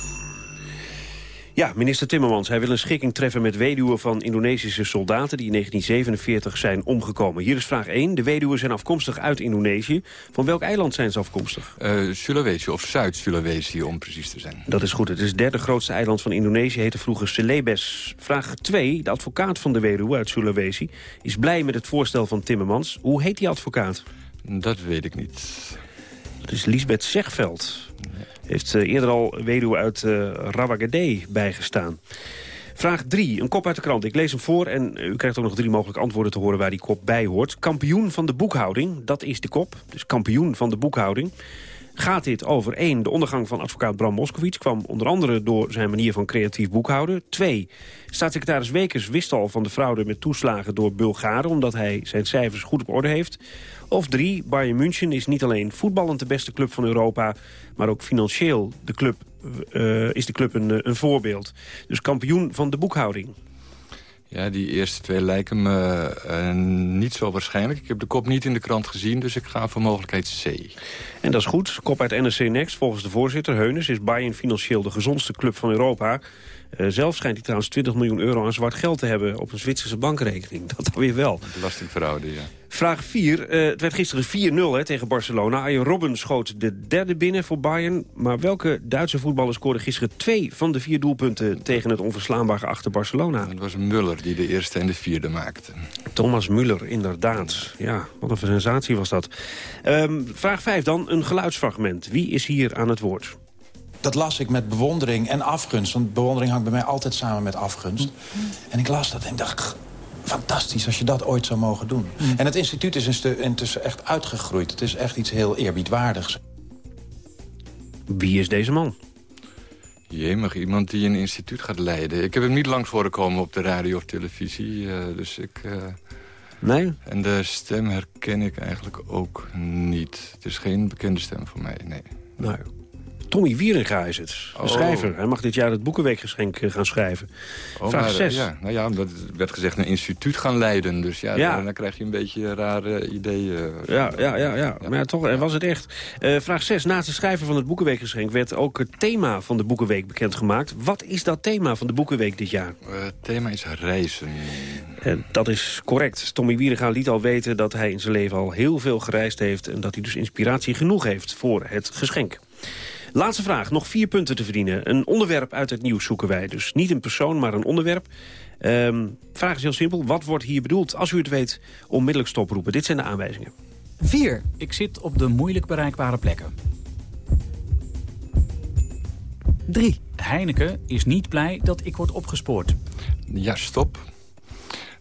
Ja, minister Timmermans. Hij wil een schikking treffen met weduwen van Indonesische soldaten... die in 1947 zijn omgekomen. Hier is vraag 1. De weduwen zijn afkomstig uit Indonesië. Van welk eiland zijn ze afkomstig? Eh, Sulawesi of Zuid-Sulawesi om precies te zijn. Dat is goed. Het is het derde grootste eiland van Indonesië. Heette vroeger Celebes. Vraag 2. De advocaat van de weduwe uit Sulawesi... is blij met het voorstel van Timmermans. Hoe heet die advocaat? Dat weet ik niet. Is Lisbeth Zegveld. Heeft eh, eerder al weduwe uit uh, bijgestaan. Vraag 3, een kop uit de krant. Ik lees hem voor en u krijgt ook nog drie mogelijke antwoorden te horen waar die kop bij hoort. Kampioen van de boekhouding, dat is de kop. Dus kampioen van de boekhouding. Gaat dit over 1. De ondergang van advocaat Bram Moskowitz kwam onder andere door zijn manier van creatief boekhouden. 2. Staatssecretaris Wekers wist al van de fraude met toeslagen door Bulgaren... omdat hij zijn cijfers goed op orde heeft. Of 3. Bayern München is niet alleen voetballend de beste club van Europa... maar ook financieel de club, uh, is de club een, een voorbeeld. Dus kampioen van de boekhouding. Ja, die eerste twee lijken me uh, niet zo waarschijnlijk. Ik heb de kop niet in de krant gezien, dus ik ga voor mogelijkheid C. En dat is goed. Kop uit NRC Next. Volgens de voorzitter Heunes is Bayern financieel de gezondste club van Europa. Uh, zelf schijnt hij trouwens 20 miljoen euro aan zwart geld te hebben... op een Zwitserse bankrekening. Dat dan weer wel. Belastingfraude, ja. Vraag 4. Uh, het werd gisteren 4-0 tegen Barcelona. Arjen Robben schoot de derde binnen voor Bayern. Maar welke Duitse voetballer scoorde gisteren twee van de vier doelpunten... tegen het onverslaanbare achter Barcelona? Het was Muller die de eerste en de vierde maakte. Thomas Muller, inderdaad. Ja, wat een sensatie was dat. Um, vraag 5 dan, een geluidsfragment. Wie is hier aan het woord? Dat las ik met bewondering en afgunst. Want bewondering hangt bij mij altijd samen met afgunst. En ik las dat en ik dacht, fantastisch als je dat ooit zou mogen doen. Mm. En het instituut is intussen echt uitgegroeid. Het is echt iets heel eerbiedwaardigs. Wie is deze man? Jemig, iemand die een instituut gaat leiden. Ik heb hem niet langs horen komen op de radio of televisie. Uh, dus ik... Uh... Nee? En de stem herken ik eigenlijk ook niet. Het is geen bekende stem voor mij, nee. Nou, Tommy Wieringa is het, de Oh. schrijver. Hij mag dit jaar het Boekenweekgeschenk eh, gaan schrijven. Oh, Vraag maar, 6. Ja, nou ja, dat werd gezegd een instituut gaan leiden. Dus ja, Ja. Dan, dan krijg je een beetje rare ideeën. Ja, ja, ja, ja. maar ja, toch eh, was het echt. Uh, vraag 6. Naast het schrijven van het Boekenweekgeschenk... werd ook het thema van de Boekenweek bekendgemaakt. Wat is dat thema van de Boekenweek dit jaar? Uh, het thema is reizen. Uh, dat is correct. Tommy Wieringa liet al weten dat hij in zijn leven al heel veel gereisd heeft... en dat hij dus inspiratie genoeg heeft voor het geschenk. Laatste vraag, nog vier punten te verdienen. Een onderwerp uit het nieuws zoeken wij. Dus niet een persoon, maar een onderwerp. Um, vraag is heel simpel. Wat wordt hier bedoeld? Als u het weet, onmiddellijk stoproepen. Dit zijn de aanwijzingen. 4. Ik zit op de moeilijk bereikbare plekken. 3. Heineken is niet blij dat ik word opgespoord. Ja, stop.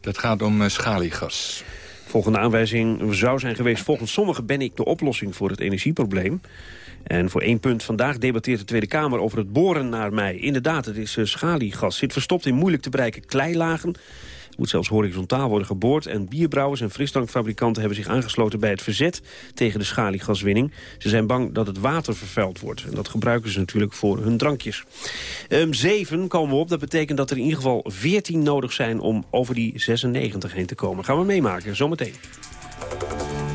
Dat gaat om uh, schaliegas. Volgende aanwijzing zou zijn geweest... volgens sommigen ben ik de oplossing voor het energieprobleem. En voor één punt vandaag debatteert de Tweede Kamer over het boren naar mij. Inderdaad, het is uh, schaliegas. Zit verstopt in moeilijk te bereiken kleilagen. Het moet zelfs horizontaal worden geboord. En bierbrouwers en frisdrankfabrikanten hebben zich aangesloten bij het verzet tegen de schaliegaswinning. Ze zijn bang dat het water vervuild wordt. En dat gebruiken ze natuurlijk voor hun drankjes. Um, zeven komen we op. Dat betekent dat er in ieder geval 14 nodig zijn om over die 96 heen te komen. Gaan we meemaken, zometeen.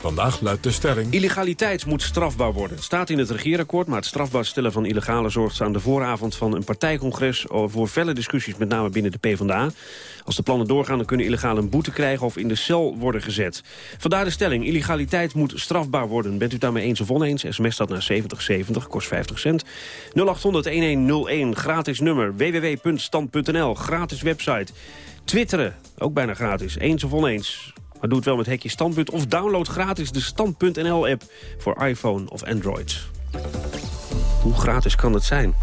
Vandaag luidt de stelling... Illegaliteit moet strafbaar worden. Staat in het regeerakkoord, maar het strafbaar stellen van illegale zorgt aan de vooravond van een partijcongres voor felle discussies, met name binnen de PvdA. Als de plannen doorgaan, dan kunnen illegale een boete krijgen of in de cel worden gezet. Vandaar de stelling, illegaliteit moet strafbaar worden. Bent u daarmee eens of oneens? SMS dat naar 7070, kost 50 cent. 0800-1101, gratis nummer, www.stand.nl, gratis website. Twitteren, ook bijna gratis, eens of oneens. Maar doe het wel met hekje standpunt of download gratis de Stand.nl-app voor iPhone of Android. Hoe gratis kan dat zijn?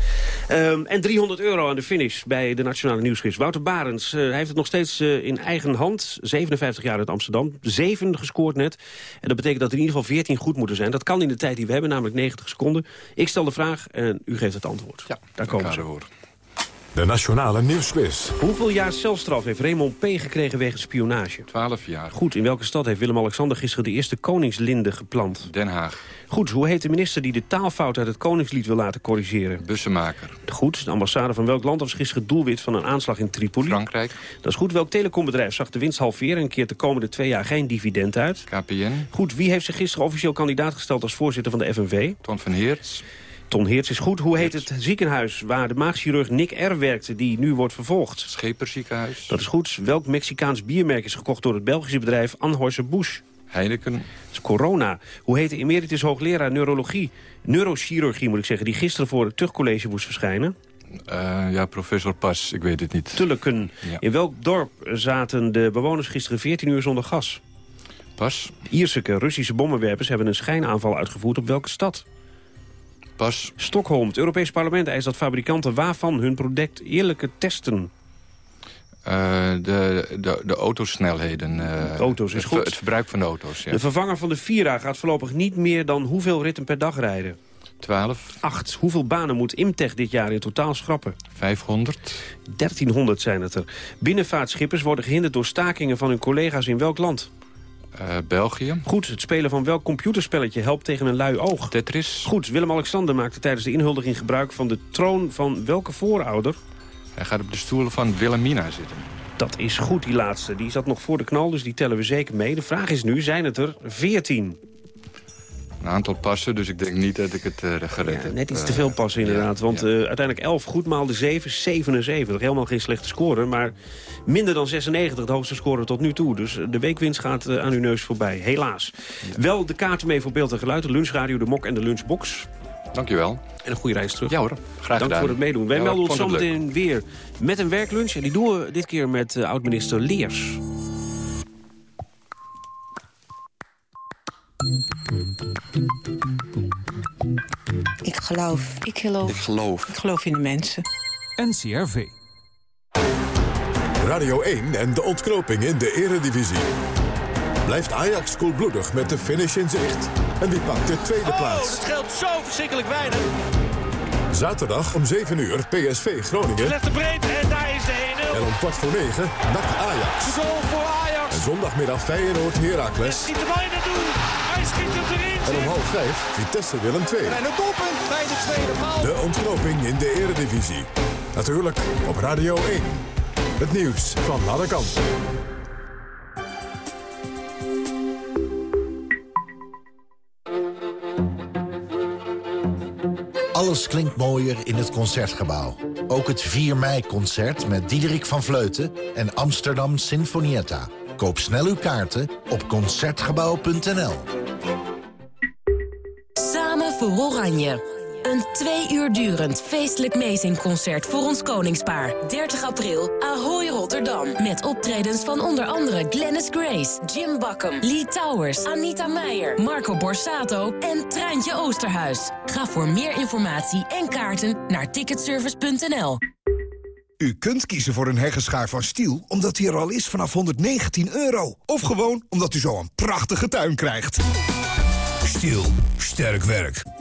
Um, en 300 euro aan de finish bij de Nationale Nieuwsquiz. Wouter Barends uh, heeft het nog steeds uh, in eigen hand. 57 jaar uit Amsterdam. Zeven gescoord net. En dat betekent dat er in ieder geval 14 goed moeten zijn. Dat kan in de tijd die we hebben, namelijk 90 seconden. Ik stel de vraag en u geeft het antwoord. Ja, daar komen ze. Hoor. De Nationale Nieuwsquiz. Hoeveel jaar celstraf heeft Raymond P. gekregen wegens spionage? 12 jaar. Goed, in welke stad heeft Willem-Alexander gisteren de eerste koningslinde geplant? Den Haag. Goed, hoe heet de minister die de taalfout uit het koningslied wil laten corrigeren? Bussenmaker. Goed, de ambassade van welk land was gisteren het doelwit van een aanslag in Tripoli? Frankrijk. Dat is goed, welk telecombedrijf zag de winst halveren en keert de komende twee jaar geen dividend uit? KPN. Goed, wie heeft zich gisteren officieel kandidaat gesteld als voorzitter van de FNV? Ton van Heerts. Ton Heerts is goed. Hoe heet het ziekenhuis waar de maagchirurg Nick R. werkte... die nu wordt vervolgd? Scheperziekenhuis. Dat is goed. Welk Mexicaans biermerk is gekocht door het Belgische bedrijf Anheuser-Busch? Heineken. Dat is corona. Hoe heet de emeritus hoogleraar neurologie, neurochirurgie moet ik zeggen... die gisteren voor het Tuchtcollege moest verschijnen? Uh, ja, professor Pas, ik weet het niet. Tulleken. Ja. In welk dorp zaten de bewoners gisteren 14 uur zonder gas? Pas. Ierseke Russische bommenwerpers hebben een schijnaanval uitgevoerd op welke stad? Pas. Stockholm. Het Europees Parlement eist dat fabrikanten waarvan hun product eerlijke testen. Uh, de, de, de autosnelheden. Uh, auto's is het, goed. Het verbruik van de auto's, ja. De vervanger van de Vira gaat voorlopig niet meer dan hoeveel ritten per dag rijden? 12. 8. Hoeveel banen moet Imtech dit jaar in totaal schrappen? 500. 1300 zijn het er. Binnenvaartschippers worden gehinderd door stakingen van hun collega's in welk land? Uh, België. Goed, het spelen van welk computerspelletje helpt tegen een lui oog? Tetris. Goed, Willem-Alexander maakte tijdens de inhuldiging gebruik van de troon van welke voorouder? Hij gaat op de stoel van Wilhelmina zitten. Dat is goed, die laatste. Die zat nog voor de knal, dus die tellen we zeker mee. De vraag is nu, zijn het er 14? Een aantal passen, dus ik denk niet dat ik het uh, gered ja, heb. Net iets te veel passen inderdaad, want uh, uiteindelijk 11 goed maal de 7, 77. Helemaal geen slechte score, maar minder dan 96, de hoogste score tot nu toe. Dus de weekwinst gaat aan uw neus voorbij, helaas. Wel de kaarten mee voor beeld en geluid, de lunchradio, de mok en de lunchbox. Dankjewel. En een goede reis terug. Ja hoor, graag Dank gedaan. voor het meedoen. Wij ja, melden ons zometeen weer met een werklunch. En die doen we dit keer met oud-minister Leers. Geloof. Ik geloof. Ik geloof. Ik geloof in de mensen. NCRV. Radio 1 en de ontknoping in de eredivisie. Blijft Ajax koelbloedig met de finish in zicht? En wie pakt de tweede oh, plaats? het scheelt zo verschrikkelijk weinig. Zaterdag om 7 uur PSV Groningen. Legt de breed en daar is de 1-0. En om kwart voor 9 NAC Ajax. Goal voor Ajax. En zondagmiddag Feyenoord Heracles. Schiet er bijna toe. Hij schiet het erin. En om half 5 Vitesse Willem 2. En een doelpunt bij de tweede paal. De ontknoping in de eredivisie. Natuurlijk op Radio 1. Het nieuws van alle kanten. Alles klinkt mooier in het Concertgebouw. Ook het 4 mei-concert met Diederik van Vleuten en Amsterdam Sinfonietta. Koop snel uw kaarten op Concertgebouw.nl. Oranje. Een twee uur durend feestelijk meezingconcert voor ons koningspaar. 30 april, Ahoy Rotterdam. Met optredens van onder andere Glennis Grace, Jim Bakken, Lee Towers, Anita Meijer, Marco Borsato en Treintje Oosterhuis. Ga voor meer informatie en kaarten naar ticketservice.nl. U kunt kiezen voor een heggenschaar van Stiel omdat hij er al is vanaf 119 euro. Of gewoon omdat u zo een prachtige tuin krijgt. Stiel, sterk werk.